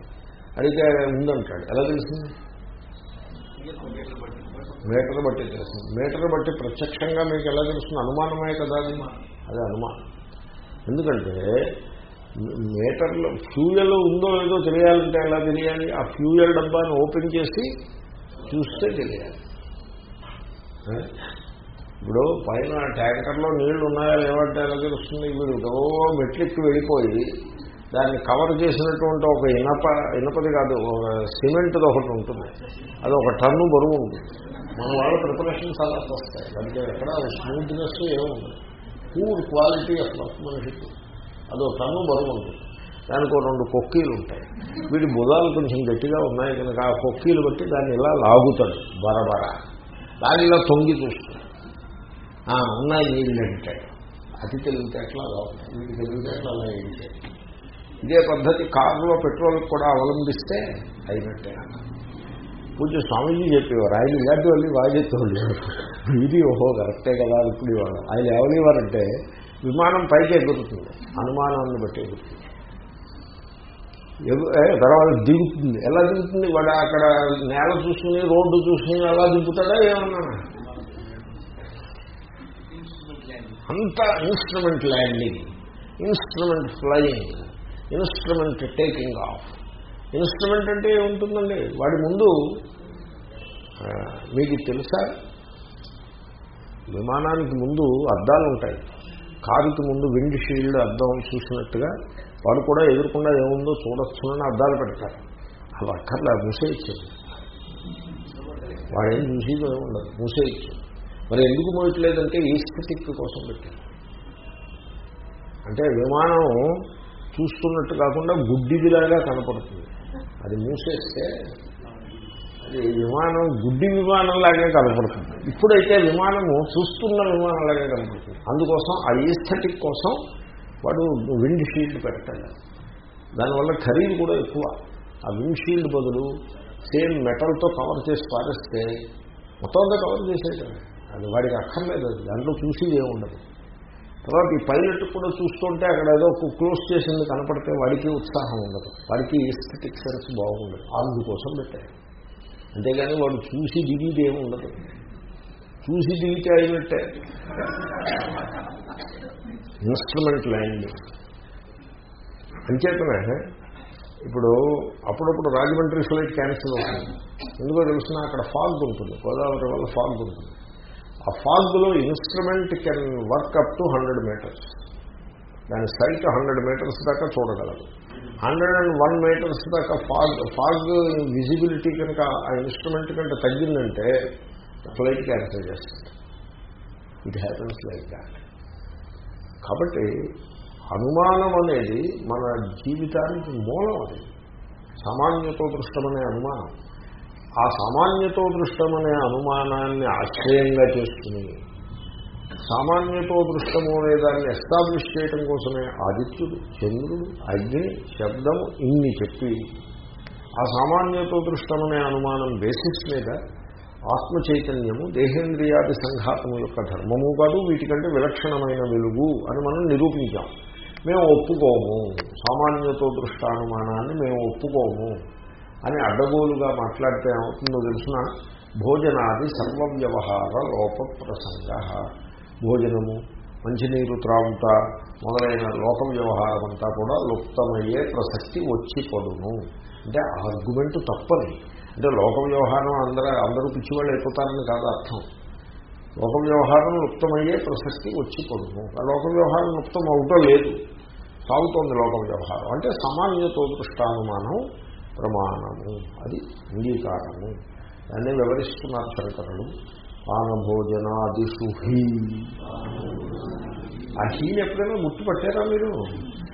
అడిగితే ఉందంటాడు. ఎలా తెలిసింది మీటర్ బట్టి తెలుస్తుంది. మీటర్ బట్టి ప్రత్యక్షంగా మీకు ఎలా తెలుస్తుంది? అనుమానమే కదా అది? అది అనుమానం. ఎందుకంటే మీటర్లో ఫ్యూయల్ ఉందో లేదో తెలియాలంటే ఎలా తెలియాలి? ఆ ఫ్యూయల్ డబ్బాని ఓపెన్ చేసి చూస్తే తెలియాలి. ఇప్పుడు పైన ట్యాంకర్లో నీళ్ళు ఉన్నాయా లేవంటే ఎలా తెలుస్తుంది? వీడు ఓ మెట్లెక్కి వెళ్ళిపోయి దాన్ని కవర్ చేసినటువంటి ఒక ఇనప ఇనపది కాదు ఒక సిమెంట్ది ఒకటి ఉంటుంది. అది ఒక టన్ను బరువు ఉంటుంది మన వాళ్ళ ప్రిపరేషన్స్ అలా వస్తాయి. దానికి ఎక్కడ స్మూత్నెస్ ఏముంది పూర్ క్వాలిటీ ఆఫ్ వర్క్ మనిషికి. అదో టన్ను బరువు ఉంటుంది. దానికి ఒక రెండు కొక్కీలు ఉంటాయి. వీటి బుధాలు కొంచెం గట్టిగా ఉన్నాయి కనుక ఆ కొక్కీలు బట్టి దాన్ని ఇలా లాగుతాడు. బరబర. దాని ఇలా తొంగి చూస్తాడు. ఉన్నాయి నీళ్ళు అంటాడు. అతి తెలివితేటలు అలా ఉన్నాయి వీటి తెలివితేటలు అలా ఏంటాయి ఇదే పద్ధతి కారులో పెట్రోల్ కూడా అవలంబిస్తే అయినట్టే. పూజ స్వామీజీ చెప్పేవారు. ఆయన ఇలాంటి వాళ్ళు బాగా ఇది ఓహో కరెక్టే కదా ఇప్పుడు ఇవాళ ఆయన ఎవరివారంటే విమానం పైకి ఎగురుతుంది. అనుమానాన్ని బట్టి ఎగురుతుంది. ఏ, తర్వాత దిగుతుంది. ఎలా దిగుతుంది? వాడు అక్కడ నేల చూసుకుని రోడ్డు చూసుకుని ఎలా దిగుతాడా ఏమన్నా? అంత instrument landing instrument flying instrument taking off instrument అంటే ఏముంటుందండి? వాడి ముందు మీకు తెలుసా? విమానానికి ముందు అద్దాలు ఉంటాయి. కారుకి ముందు విండ్ షీల్డ్ అద్దం చూసినట్టుగా వాడు కూడా ఎదురకుండా ఏముందో చూడొచ్చునని అద్దాలు పెడతారు. అవి అక్కర్లే మూసేయచ్చు. వాడేం చూసేదో ఉండదు మూసేయచ్చు. మరి ఎందుకు మోయట్లేదంటే ఈస్థెటిక్ కోసం పెట్టారు. అంటే విమానం చూస్తున్నట్టు కాకుండా గుడ్డిదిలాగా కనపడుతుంది. అది మూసేస్తే అది విమానం గుడ్డి విమానంలాగే కనపడుతుంది. ఇప్పుడైతే విమానము చూస్తున్న విమానంలాగే కనపడుతుంది. అందుకోసం ఆ ఈస్థెటిక్ కోసం వాడు విండ్ షీల్డ్ పెడతాడు దానివల్ల ఖరీదు కూడా ఎక్కువ. ఆ విండ్ షీల్డ్ బదులు సేమ్ మెటల్తో కవర్ చేసి పారేస్తే మొత్తం అంతా కవర్ చేసేది అది వాడికి అక్కర్లేదు అది దాంట్లో చూసేదే ఉండదు. తర్వాత ఈ పైలట్ కూడా చూస్తుంటే అక్కడ ఏదో క్లోజ్ చేసింది కనపడితే వాడికి ఉత్సాహం ఉండదు. వాడికి ఎస్థెటిక్ సెన్స్ బాగుండదు. అందుకోసం పెట్టారు అంతేగాని వాడు చూసి దిగిది ఏమి ఉండదు. చూసి దిగితే అయినట్టే ఇన్స్ట్రుమెంట్ ల్యాండింగ్ అంచేతనే ఇప్పుడు అప్పుడప్పుడు రాజమండ్రి ఫ్లైట్ క్యాన్సిల్ అవుతుంది. ఎందుకో తెలుసిన అక్కడ ఫాగ్ ఉంటుంది. గోదావరి వల్ల ఫాగ్ ఉంటుంది. ఆ ఫాగ్లో instrument can work up to hundred metres దాని సైట్ హండ్రెడ్ మీటర్స్ దాకా చూడగలదు. హండ్రెడ్ అండ్ వన్ మీటర్స్ దాకా ఫాగ్ ఫాగ్ విజిబిలిటీ కనుక ఆ ఇన్స్ట్రుమెంట్ కంటే తగ్గిందంటే ఫ్లైట్ క్యాన్సిల్ చేస్తుంది. ఇట్ హ్యాపన్స్ లైక్ దాట్ కాబట్టి అనుమానం అనేది మన జీవితానికి మూలం అది. సామాన్యతో దృష్టమనే అనుమానం. ఆ సామాన్యతో దృష్టమనే అనుమానాన్ని ఆశ్రయంగా చేసుకుని సామాన్యతో దృష్టము అనే దాన్ని ఎస్టాబ్లిష్ చేయటం కోసమే ఆదిత్యుడు చంద్రుడు అగ్ని శబ్దము ఇన్ని చెప్పి ఆ సామాన్యతో దృష్టమనే అనుమానం బేసిస్ మీద ఆత్మ చైతన్యము దేహేంద్రియాది సంఘాతము యొక్క ధర్మము కాదు వీటికంటే విలక్షణమైన వెలుగు అని మనం నిరూపించాం. మేము ఒప్పుకోము. సామాన్యతో దృష్టానుమానాన్ని మేము ఒప్పుకోము. అని అడ్డగోలుగా మాట్లాడితే ఏమవుతుందో తెలిసిన భోజనాది సర్వ వ్యవహార లోప ప్రసంగ భోజనము మంచినీరు త్రాగుట మొదలైన లోక వ్యవహారం అంతా కూడా లుప్తమయ్యే ప్రసక్తి వచ్చి పడును. అంటే ఆర్గ్యుమెంట్ తప్పని అంటే లోక వ్యవహారం అందరూ అందరూ పిచ్చివాళ్ళు అయిపోతారని కాదు అర్థం. లోక వ్యవహారం లుప్తమయ్యే ప్రసక్తి వచ్చి పడును. లోక వ్యవహారం లుప్తం అవటం లేదు సాగుతోంది లోక వ్యవహారం అంటే సామాన్యతో దృష్టానుమానం ప్రమాణము. అది అంగీకారము. దాన్ని వివరిస్తున్నారు శంకరులు. పానభోజనాదిషు హీ ఆ హీని ఎప్పుడైనా గుర్తుపట్టారా మీరు?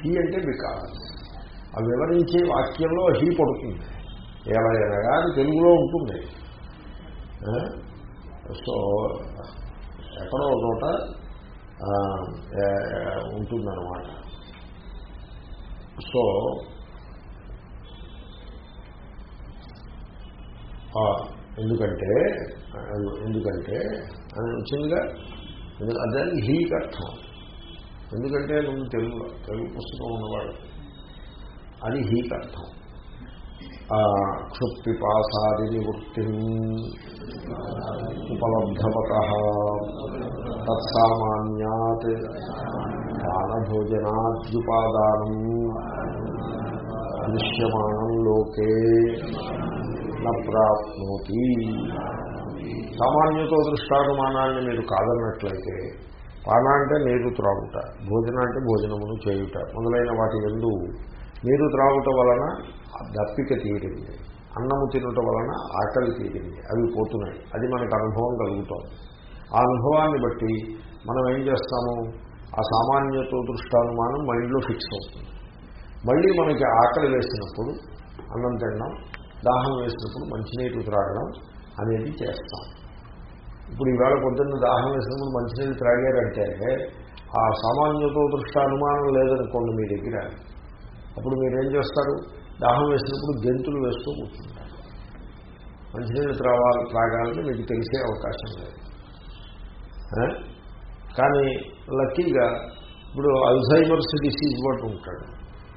హీ అంటే వికాస్. ఆ వివరించే వాక్యంలో హీ పడుతుంది. ఏమైనా అని తెలుగులో ఉంటుంది. సో ఎక్కడో చోట ఉంటుందన్నమాట. సో ఎందుకంటే ఎందుకంటే అని వచ్చిందిగా? ఎందు- అదే హీకి అర్థం. ఎందుకంటే నువ్వు తెలుగు తెలుగు పుస్తకం ఉన్నవాడు. అది హీకి అర్థం. క్షుప్పిపాసాది నివృత్తి ఉపలబ్ధవత తత్సామాన్యాత్ దానభోజనాద్యుపాదానం దృశ్యమానం లోకే ప్రాప్నోతి. సామాన్యతో దృష్టానుమానాన్ని మీరు కాదన్నట్లయితే పాన అంటే నీరు త్రాగుట భోజన అంటే భోజనమును చేయుట మొదలైన వాటి ఎందు నీరు త్రాగుట వలన దప్పిక తీరింది. అన్నము తినట వలన ఆకలి తీరింది. అవి పోతున్నాయి. అది మనకు అనుభవం కలుగుతోంది. ఆ అనుభవాన్ని బట్టి మనం ఏం చేస్తాము? ఆ సామాన్యతో దృష్టానుమానం మైండ్లో ఫిక్స్ అవుతుంది. మళ్ళీ మనకి ఆకలి వేసినప్పుడు అన్నం తినడం దాహం వేసినప్పుడు మంచినీరు త్రాగడం అనేది చేస్తాం. ఇప్పుడు ఈవేళ పొద్దున్న దాహం వేసినప్పుడు మంచినీళ్ళు త్రాగారంటే ఆ సామాన్యతో దృష్టి అనుమానం లేదనుకోండి మీ దగ్గర. అప్పుడు మీరేం చేస్తారు? దాహం వేసినప్పుడు గెంతులు వేస్తూ కూర్చుంటారు. మంచినీళ్ళు త్రావాలి త్రాగాలని మీకు తెలిసే అవకాశం లేదు. కానీ లక్కీగా ఇప్పుడు అల్జైమర్స్ డిసీజ్ వాడు ఉంటాడు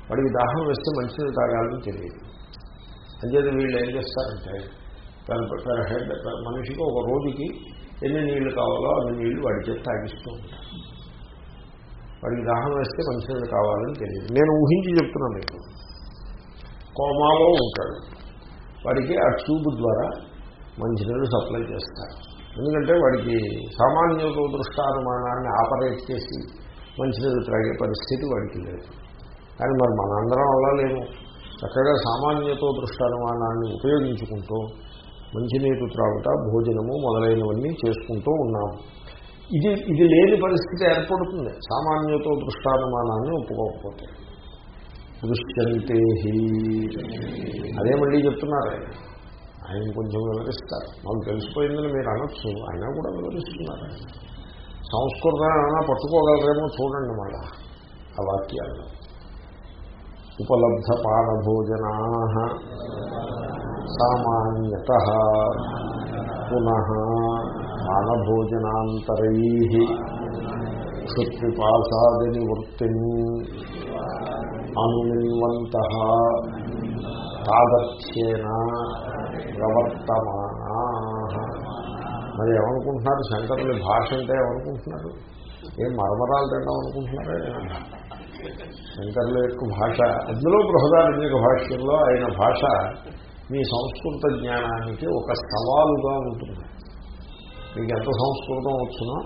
వాడికి దాహం వేస్తే మంచినీళ్ళు తాగాలని తెలియదు. అంచేది వీళ్ళు ఏం చేస్తారంటే తన తన హెడ్ మనిషికి ఒక రోజుకి ఎన్ని నీళ్ళు కావాలో అన్ని నీళ్ళు వాడి చేతి తాగిస్తూ ఉంటారు. వాడికి దాహం వేస్తే మంచినీళ్ళు కావాలని తెలియదు. నేను ఊహించి చెప్తున్నా మీకు. కోమాలో ఉంటాడు. వాడికి ఆ ట్యూబ్ ద్వారా మంచినీళ్ళు సప్లై చేస్తారు. ఎందుకంటే వాడికి సామాన్య దృష్టానుమానాన్ని ఆపరేట్ చేసి మంచినీళ్ళు త్రాగే పరిస్థితి వాడికి లేదు. కానీ మరి మనందరం అలా లేము. చక్కగా సామాన్యతో దృష్టానుమానాన్ని ఉపయోగించుకుంటూ మంచినీరు త్రాగుట భోజనము మొదలైనవన్నీ చేసుకుంటూ ఉన్నాం. ఇది ఇది లేని పరిస్థితి ఏర్పడుతుంది. సామాన్యతో దృష్టానుమానాన్ని ఒప్పుకోకపోతే. దృశ్యంతే అదే మళ్ళీ చెప్తున్నారు. ఆయన ఆయన కొంచెం వివరిస్తారు. మాకు తెలిసిపోయిందని మీరు అనొచ్చు. అయినా కూడా వివరిస్తున్నారు సంస్కృతం ఏమైనా పట్టుకోగలరేమో చూడండి మళ్ళా ఆ వాక్యాలను. ఉపలబ్ధ పానభోజనా సామాన్యత పునః పానభోజనాంతరై క్షుత్పిపాసాది నివృత్తి అనుమిన్వంత తాదర్థ్యేన ప్రవర్తమానా మరి ఏమనుకుంటున్నారు? శంకరుని భాష అంటే ఏమనుకుంటున్నారు? ఏం మరమరాలు తింటాం అనుకుంటున్నారా? శంకరుల యొక్క భాష. అందులో బృహదారంజక భాష్యంలో ఆయన భాష మీ సంస్కృత జ్ఞానానికి ఒక సవాలుగా ఉంటుంది. మీకు ఎంత సంస్కృతం వచ్చునో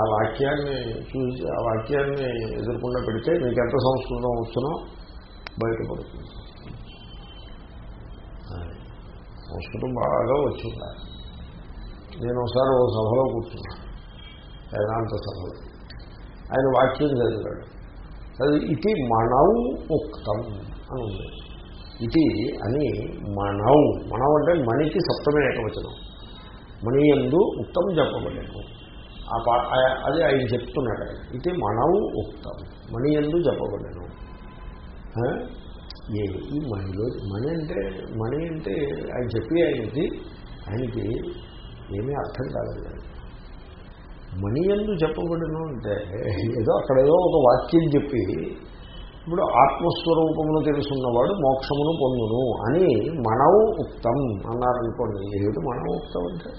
ఆ వాక్యాన్ని చూసి ఆ వాక్యాన్ని ఎదుర్కొండా పెడితే మీకు ఎంత సంస్కృతం వచ్చునో బయటపడుతుంది. సంస్కృతం బాగా వచ్చింది? నేను ఒకసారి ఓ సభలో కూర్చున్నాను వేదాంత సభలో. ఆయన వాక్యం చదివాడు. అది ఇది మనవు ఉక్తం అని ఉంది. ఇది అని మనవు మనవు అంటే మణికి సప్తమే ఏకవచనం. మణి ఎందు ఉక్తం చెప్పబడేది. ఆ పా అది ఆయన చెప్తున్నాడు. ఆయన ఇది మనవు ఉక్తం. మణి ఎందు చెప్పబడేను ఏ ఈ మణిలో మణి అంటే మణి అంటే ఆయన చెప్పి ఆయనకి ఆయనకి ఏమీ అర్థం కాలేదు. మణి ఎందు చెప్పబడిన అంటే ఏదో అక్కడ ఏదో ఒక వాక్యం చెప్పి ఇప్పుడు ఆత్మస్వరూపమును తెలుసున్నవాడు మోక్షమును పొందును అని మనవు ఉక్తం అన్నారనుకోండి ఏమిటి మనవు ఉక్తం అంటే?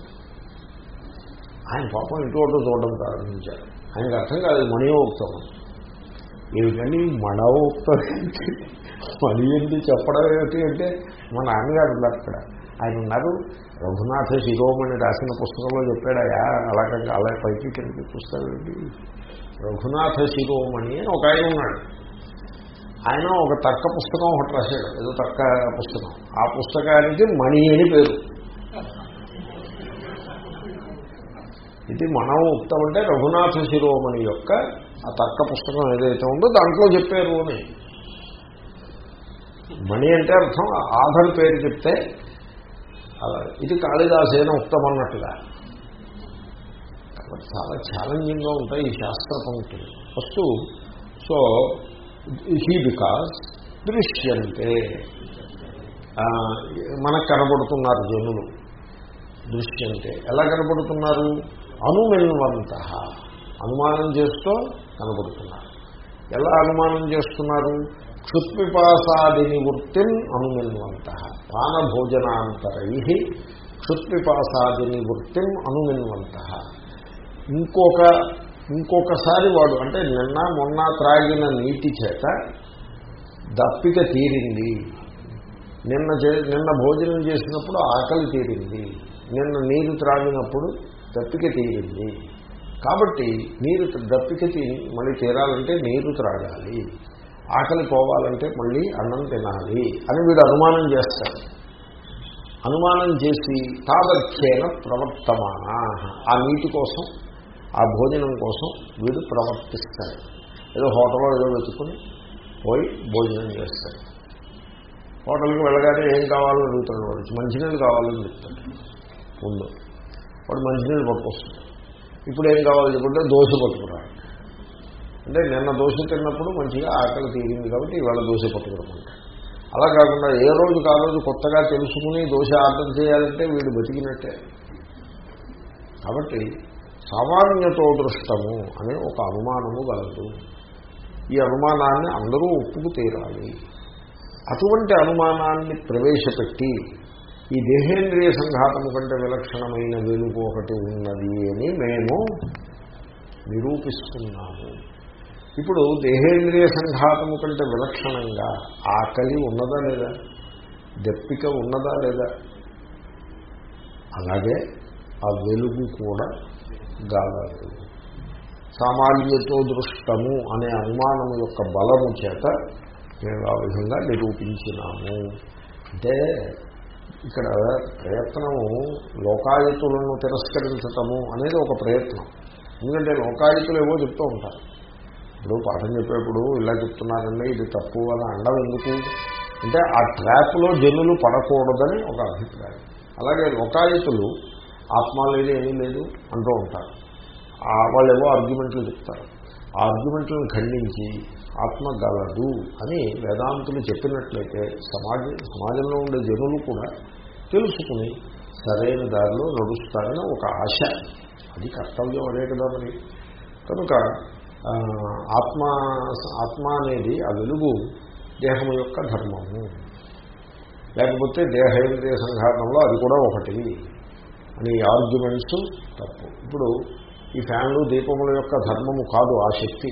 ఆయన పాపం ఇటువంటి చూడడం ప్రారంభించారు. ఆయనకు అర్థం కాదు మణియోక్తం ఏమిటండి? మణోక్తం ఏంటి మణి ఏంటి చెప్పడం ఏమిటి అంటే మా నాన్నగారు ఉన్నారు అక్కడ. ఆయన ఉన్నారు రఘునాథ శిరోమణి రాసిన పుస్తకంలో చెప్పాడయా అలాగే అలా పైకి కిందకి పుస్తకం రఘునాథ శిరోమణి అని ఒక ఆయన ఉన్నాడు. ఆయన ఒక తర్క పుస్తకం ఒకటి రాశాడు. ఏదో తర్క పుస్తకం. ఆ పుస్తకానికి మణి అని పేరు. ఇది మనం ఉక్తం అంటే రఘునాథ శిరోమణి యొక్క ఆ తర్క పుస్తకం ఏదైతే ఉందో దాంట్లో చెప్పారు అని. మణి అంటే అర్థం ఆధర్ పేరు చెప్తే ఇది కాళిదాసేన ఉత్తమం అన్నట్టుగా కాబట్టి చాలా ఛాలెంజింగ్గా ఉంటాయి ఈ శాస్త్ర పంక్తులు ఫస్ట్ సో హీ బికాస్ దృశ్యంతే. మనకు కనబడుతున్నారు జనులు. దృశ్యంతే. ఎలా కనబడుతున్నారు? అనుమిన్వంత. అనుమానం చేస్తూ కనబడుతున్నారు. ఎలా అనుమానం చేస్తున్నారు? క్షుత్పిపాసాది నివృత్తిం అనుమిన్వంత పానభోజనాంతరై క్షుత్పిపాసాది నివృత్తిం అనుమిన్వంత. ఇంకొక ఇంకొకసారి వాడు అంటే నిన్న మొన్న త్రాగిన నీటి చేత దప్పిక తీరింది. నిన్న నిన్న భోజనం చేసినప్పుడు ఆకలి తీరింది. నిన్న నీరు త్రాగినప్పుడు దప్పిక తీరింది. కాబట్టి నీరు దప్పిక తీ మళ్ళీ తీరాలంటే నీరు త్రాగాలి. ఆకలి పోవాలంటే మళ్ళీ అన్నం తినాలి అని వీడు అనుమానం చేస్తాడు. అనుమానం చేసి తాదఖ్యేన ప్రవర్తమాన. ఆ నీటి కోసం ఆ భోజనం కోసం వీడు ప్రవర్తిస్తాడు. ఏదో హోటల్లో ఏదో వెతుకుని పోయి భోజనం చేస్తాడు. హోటల్కి వెళ్ళగానే ఏం కావాలో అడుగుతాడు వాడు. మంచినీళ్ళు కావాలని చెప్తాడు. ముందు వాడు మంచినీళ్ళు పట్టుకొస్తాడు. ఇప్పుడు ఏం కావాలో చెప్పుకుంటే దోశ పట్టుకురాడు. అంటే నిన్న దోశ తిన్నప్పుడు మంచిగా ఆకలి తీరింది కాబట్టి ఇవాళ దోశ పట్టుకురమంటాడు అలా కాకుండా ఏ రోజు కా రోజు కొత్తగా తెలుసుకుని దోశ ఆర్డర్ చేయాలంటే వీడు బతికినట్టే. కాబట్టి సామాన్యతో దృష్టము అనే ఒక అనుమానము గలదు. ఈ అనుమానాన్ని అందరూ ఒప్పుకు తీరాలి. అటువంటి అనుమానాన్ని ప్రవేశపెట్టి ఈ దేహేంద్రియ సంఘాతము కంటే విలక్షణమైన వెలుగు ఒకటి ఉన్నది అని మేము నిరూపిస్తున్నాము ఇప్పుడు దేహేంద్రియ సంఘాతము కంటే విలక్షణంగా ఆకలి ఉన్నదా లేదా? దప్పిక ఉన్నదా లేదా? అలాగే ఆ వెలుగు కూడా గాలదు సామాన్యతో దృష్టము అనే అనుమానము యొక్క బలము చేత మేము ఆ విధంగా నిరూపించినాము. అంటే ఇక్కడ ప్రయత్నము లోకాయుతులను తిరస్కరించటము అనేది ఒక ప్రయత్నం. ఎందుకంటే లోకాయుతులు ఏవో చెప్తూ ఉంటారు. ఇప్పుడు పాఠం చెప్పేప్పుడు ఇలా చెప్తున్నారండి ఇది తప్పు అని అండం ఎందుకు? అంటే ఆ ట్రాప్లో జనులు పడకూడదని ఒక అభిప్రాయం. అలాగే లోకాయుతులు ఆత్మ లేదు ఏమీ లేదు అంటూ ఉంటారు. వాళ్ళు ఏవో ఆర్గ్యుమెంట్లు చెప్తారు. ఆ ఆర్గ్యుమెంట్లను ఖండించి ఆత్మ గలదు అని వేదాంతులు చెప్పినట్లయితే సమాజ సమాజంలో ఉండే జనులు కూడా తెలుసుకుని సరైన దారిలో నడుస్తారని ఒక ఆశ. అది కర్తవ్యం అదే కదా మరి. కనుక ఆత్మ ఆత్మ అనేది ఆ వెలుగు దేహము యొక్క ధర్మము. లేకపోతే దేహేంద్రియ సంఘాతంలో అది కూడా ఒకటి అని ఆర్గ్యుమెంట్స్ తప్పు. ఇప్పుడు ఈ ఫ్యాన్లు దీపముల యొక్క ధర్మము కాదు ఆ శక్తి.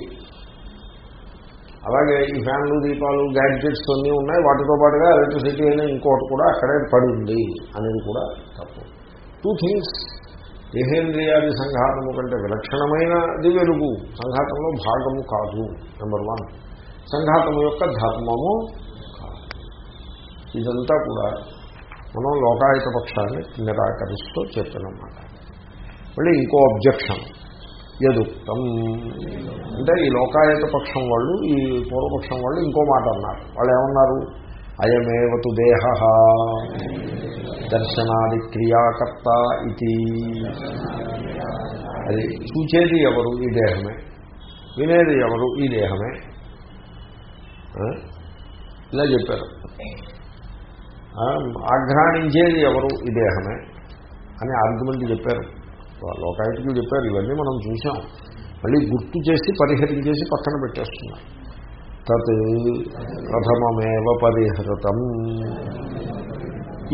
అలాగే ఈ ఫ్యాన్లు దీపాలు గ్యాడ్జెట్స్ అన్నీ ఉన్నాయి వాటితో పాటుగా ఎలక్ట్రిసిటీ అయినా ఇంకోటి కూడా అక్కడే పడి ఉంది అనేది కూడా తప్పు. టూ థింగ్స్ దేహేంద్రియాది సంఘాతము కంటే విలక్షణమైనది వెలుగు. సంఘాతంలో భాగము కాదు నెంబర్ వన్ సంఘాతము యొక్క ధర్మము కాదు. ఇదంతా కూడా మనం లోకాయుత పక్షాన్ని నిరాకరిస్తూ చెప్పినమాట మళ్ళీ ఇంకో అబ్జెక్షన్ ఎదుక్తం అంటే ఈ లోకాయత పక్షం వాళ్ళు ఈ పూర్వపక్షం వాళ్ళు ఇంకో మాట అన్నారు. వాళ్ళు ఏమన్నారు? అయమేవతు దేహ. దర్శనాది క్రియాకర్త ఇది అది చూచేది ఎవరు? ఈ దేహమే. వినేది ఎవరు? ఈ దేహమే. ఇలా చెప్పారు. ఆఘ్రాణించేది ఎవరు? ఈ దేహమే అని ఆర్గ్యుమెంట్ చెప్పారు. లోకాయుటికి చెప్పారు. ఇవన్నీ మనం చూసాం మళ్ళీ గుర్తు చేసి పరిహరించేసి పక్కన పెట్టేస్తున్నారు. తత్ ప్రథమమేవ పరిహృతం.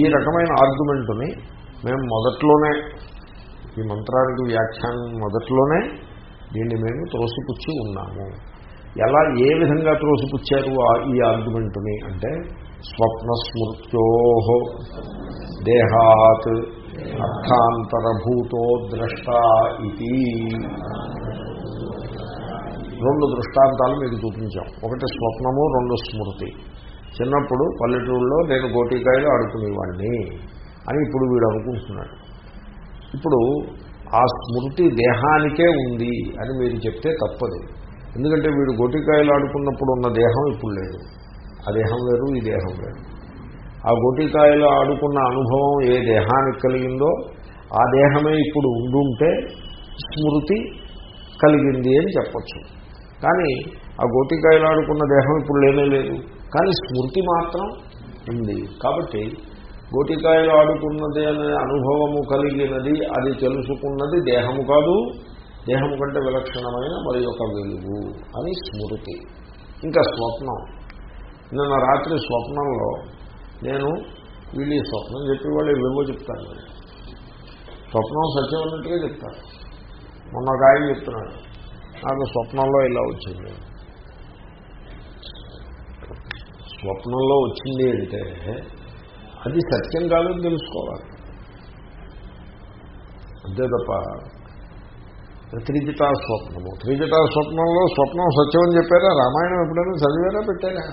ఈ రకమైన ఆర్గ్యుమెంట్ని మేము మొదట్లోనే ఈ మంత్రానికి వ్యాఖ్యానం మొదట్లోనే దీన్ని మేము త్రోసిపుచ్చి ఉన్నాము. ఎలా ఏ విధంగా త్రోసిపుచ్చారు ఈ ఆర్గ్యుమెంట్ని అంటే స్వప్న స్మృత్యో దేహాత్ అర్థాంతరభూతో ద్రష్ట ఇది రెండు దృష్టాంతాలు మీకు చూపించాం. ఒకటి స్వప్నము రెండు స్మృతి. చిన్నప్పుడు పల్లెటూరులో నేను గోటికాయలు ఆడుకునేవాడిని అని ఇప్పుడు వీడు అనుకుంటున్నాడు. ఇప్పుడు ఆ స్మృతి దేహానికే ఉంది అని మీరు చెప్తే తప్పదు. ఎందుకంటే వీడు గోటికాయలు ఆడుకున్నప్పుడు ఉన్న దేహం ఇప్పుడు లేదు. ఆ దేహం వేరు ఈ దేహం వేరు. ఆ గోటికాయలు ఆడుకున్న అనుభవం ఏ దేహానికి కలిగిందో ఆ దేహమే ఇప్పుడు ఉండుంటే స్మృతి కలిగింది అని చెప్పచ్చు. కానీ ఆ గోటికాయలు ఆడుకున్న దేహం ఇప్పుడు లేనే లేదు. కానీ స్మృతి మాత్రం ఉంది. కాబట్టి గోటికాయలు ఆడుకున్నది అనే అనుభవము కలిగినది అది తెలుసుకున్నది దేహము కాదు. దేహము కంటే విలక్షణమైన మరి ఒక వెలుగు అని స్మృతి. ఇంకా స్వప్నం. నిన్న రాత్రి స్వప్నంలో నేను వీళ్ళు ఈ స్వప్నం చెప్పి వాళ్ళు ఏవేవో చెప్తాను స్వప్నం సత్యం ఉన్నట్టుగా చెప్తాను మొన్న ఒక ఆయన చెప్తున్నాడు. నాకు స్వప్నంలో ఇలా వచ్చింది. స్వప్నంలో వచ్చింది అంటే అది సత్యం కాదని తెలుసుకోవాలి. అంతే తప్ప త్రిజటా స్వప్నము. త్రిజటా స్వప్నంలో స్వప్నం సత్యం అని చెప్పారా? రామాయణం ఎప్పుడైనా చదివారా? పెట్టారా?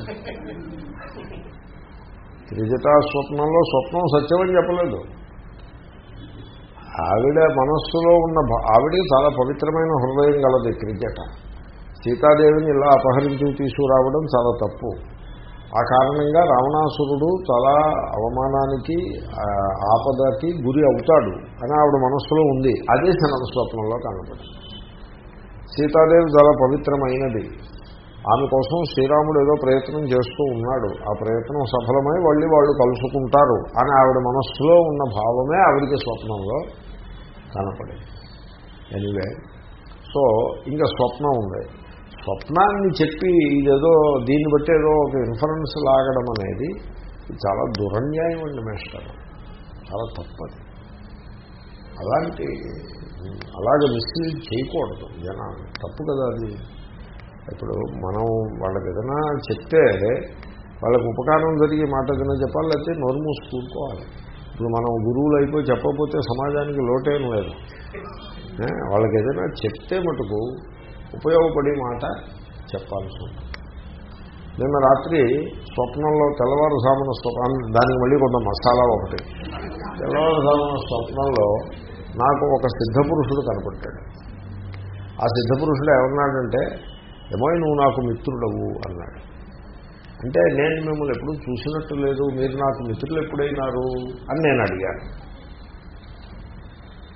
త్రిజటా స్వప్నంలో స్వప్నం సత్యం అని చెప్పలేదు. ఆవిడ మనస్సులో ఉన్న ఆవిడ చాలా పవిత్రమైన హృదయం గలది క్రికెట సీతాదేవిని ఇలా అపహరించి తీసుకురావడం చాలా తప్పు. ఆ కారణంగా రావణాసురుడు చాలా అవమానానికి ఆపదకి గురి అవుతాడు అని ఆవిడ మనస్సులో ఉంది. అదే సనస్వప్నంలో కనపడింది సీతాదేవి చాలా పవిత్రమైనది. ఆమె కోసం శ్రీరాముడు ఏదో ప్రయత్నం చేస్తూ ఉన్నాడు. ఆ ప్రయత్నం సఫలమై మళ్ళీ వాళ్ళు కలుసుకుంటారు అని ఆవిడ మనస్సులో ఉన్న భావమే ఆవిడికి స్వప్నంలో కనపడింది. ఎనివే సో ఇంకా స్వప్నం ఉంది. స్వప్నాన్ని చెప్పి ఇదేదో దీన్ని బట్టి ఏదో ఒక ఇన్ఫరెన్స్ లాగడం అనేది చాలా దురన్యాయం అండి మేస్టర్. చాలా తప్పది. అలాంటి అలాగే మిస్లీడ్ చేయకూడదు జనాలు. తప్పు కదా అది? ఇప్పుడు మనం వాళ్ళకి ఏదైనా చెప్తే వాళ్ళకు ఉపకారం జరిగే మాట ఏదైనా చెప్పాలి లేకపోతే నోరు మూసుకూరుకోవాలి ఇప్పుడు మనం గురువులు అయిపోయి చెప్పకపోతే సమాజానికి లోటేం లేదు. వాళ్ళకి ఏదైనా చెప్తే మటుకు ఉపయోగపడే మాట చెప్పాల్సి ఉంటుంది. నిన్న రాత్రి స్వప్నంలో తెల్లవారుజామున స్వప్నం దానికి మళ్ళీ కొంత మసాలా ఒకటి. తెల్లవారుజామున స్వప్నంలో నాకు ఒక సిద్ధపురుషుడు కనపడ్డాడు. ఆ సిద్ధపురుషుడు ఏమన్నాడంటే ఏమో నువ్వు నాకు మిత్రుడవు అన్నాడు. అంటే నేను మిమ్మల్ని ఎప్పుడూ చూసినట్టు లేదు మీరు నాకు మిత్రులు ఎప్పుడైనారు అని నేను అడిగాను.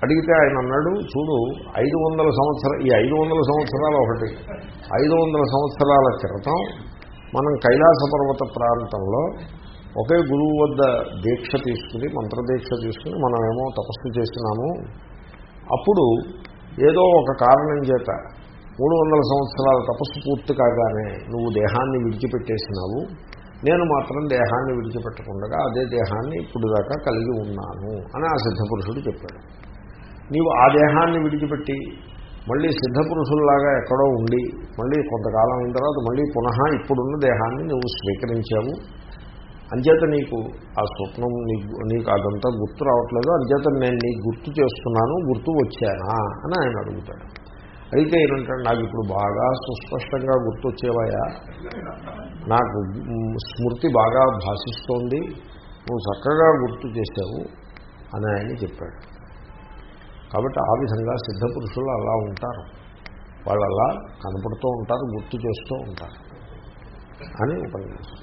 అడిగితే ఆయన అన్నాడు చూడు ఐదు వందల సంవత్సర ఈ ఐదు వందల సంవత్సరాలు ఒకటి. ఐదు వందల సంవత్సరాల క్రితం మనం కైలాస పర్వత ప్రాంతంలో ఒకే గురువు వద్ద దీక్ష తీసుకుని మంత్రదీక్ష తీసుకుని మనమేమో తపస్సు చేసినాము. అప్పుడు ఏదో ఒక కారణం చేత మూడు వందల సంవత్సరాల తపస్సు పూర్తి కాగానే నువ్వు దేహాన్ని విడిచిపెట్టేసినావు నేను మాత్రం దేహాన్ని విడిచిపెట్టకుండా అదే దేహాన్ని ఇప్పుడు దాకా కలిగి ఉన్నాను అని ఆ సిద్ధపురుషుడు చెప్పాడు. నీవు ఆ దేహాన్ని విడిచిపెట్టి మళ్ళీ సిద్ధపురుషుల్లాగా ఎక్కడో ఉండి మళ్ళీ కొంతకాలం అయిన తర్వాత మళ్ళీ పునః ఇప్పుడున్న దేహాన్ని నువ్వు స్వీకరించావు. అంచేత నీకు ఆ స్వప్నం నీకు నీకు అదంతా గుర్తు రావట్లేదు. అంచేత నేను నీకు గుర్తు చేస్తున్నాను గుర్తు వచ్చానా అని ఆయన అడుగుతాడు. అయితే ఏంటంటే నాకు ఇప్పుడు బాగా సుస్పష్టంగా గుర్తొచ్చేవాయా నాకు స్మృతి బాగా భాషిస్తోంది. నువ్వు చక్కగా గుర్తు చేసావు అని ఆయన చెప్పాడు. కాబట్టి ఆ విధంగా సిద్ధపురుషులు అలా ఉంటారు. వాళ్ళు అలా కనపడుతూ ఉంటారు గుర్తు చేస్తూ ఉంటారు అని ఉపన్యాసం.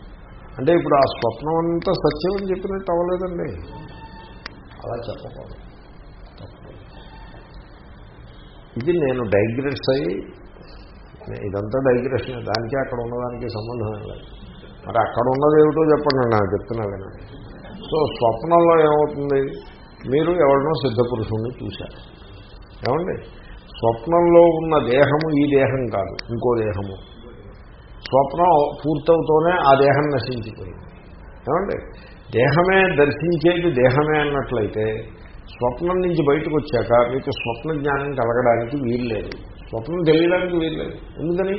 అంటే ఇప్పుడు ఆ స్వప్నం అంతా సత్యం అని చెప్పినట్టు అవ్వలేదండి. అలా చెప్పకూడదు తప్పు. ఇది నేను డైగ్రెస్ అయ్యి ఇదంతా డైగ్రెషన్ దానికి అక్కడ ఉన్నదానికి సంబంధం లేదు. మరి అక్కడ ఉన్నది ఏమిటో చెప్పండి నాకు చెప్తున్నా వినండి. సో స్వప్నంలో ఏమవుతుంది? మీరు ఎవరినో సిద్ధపురుషుణ్ణి చూశారు. ఏమండి? స్వప్నంలో ఉన్న దేహము ఈ దేహం కాదు ఇంకో దేహము. స్వప్నం పూర్తవుతూనే ఆ దేహం నశించిపోయింది. ఏమండి? దేహమే దర్శించేది దేహమే అన్నట్లయితే స్వప్నం నుంచి బయటకు వచ్చాక మీకు స్వప్న జ్ఞానం కలగడానికి వీల్లేదు స్వప్నం తెలియడానికి వీల్లేదు ఎందుకని?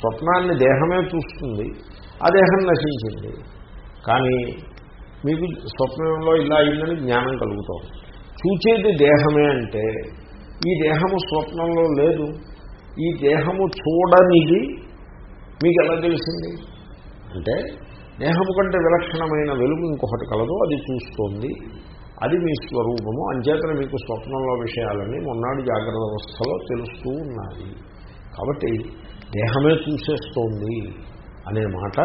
స్వప్నాన్ని దేహమే చూస్తుంది ఆ దేహం నశించింది. కానీ మీకు స్వప్నంలో ఇలా అయిందని జ్ఞానం కలుగుతాం చూచేది దేహమే అంటే ఈ దేహము స్వప్నంలో లేదు. ఈ దేహము చూడనిది మీకు ఎలా తెలిసింది? అంటే దేహము కంటే విలక్షణమైన వెలుగు ఇంకొకటి కలదు అది చూస్తోంది. అది మీ స్వరూపము. అంచేతన మీకు స్వప్నంలో విషయాలని మొన్నాడు జాగ్రత్త అవస్థలో తెలుస్తూ ఉన్నాయి. కాబట్టి దేహమే చూసేస్తోంది అనే మాట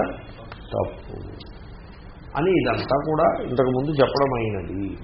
తప్పు. అని ఇదంతా కూడా ఇంతకుముందు చెప్పడం అయినది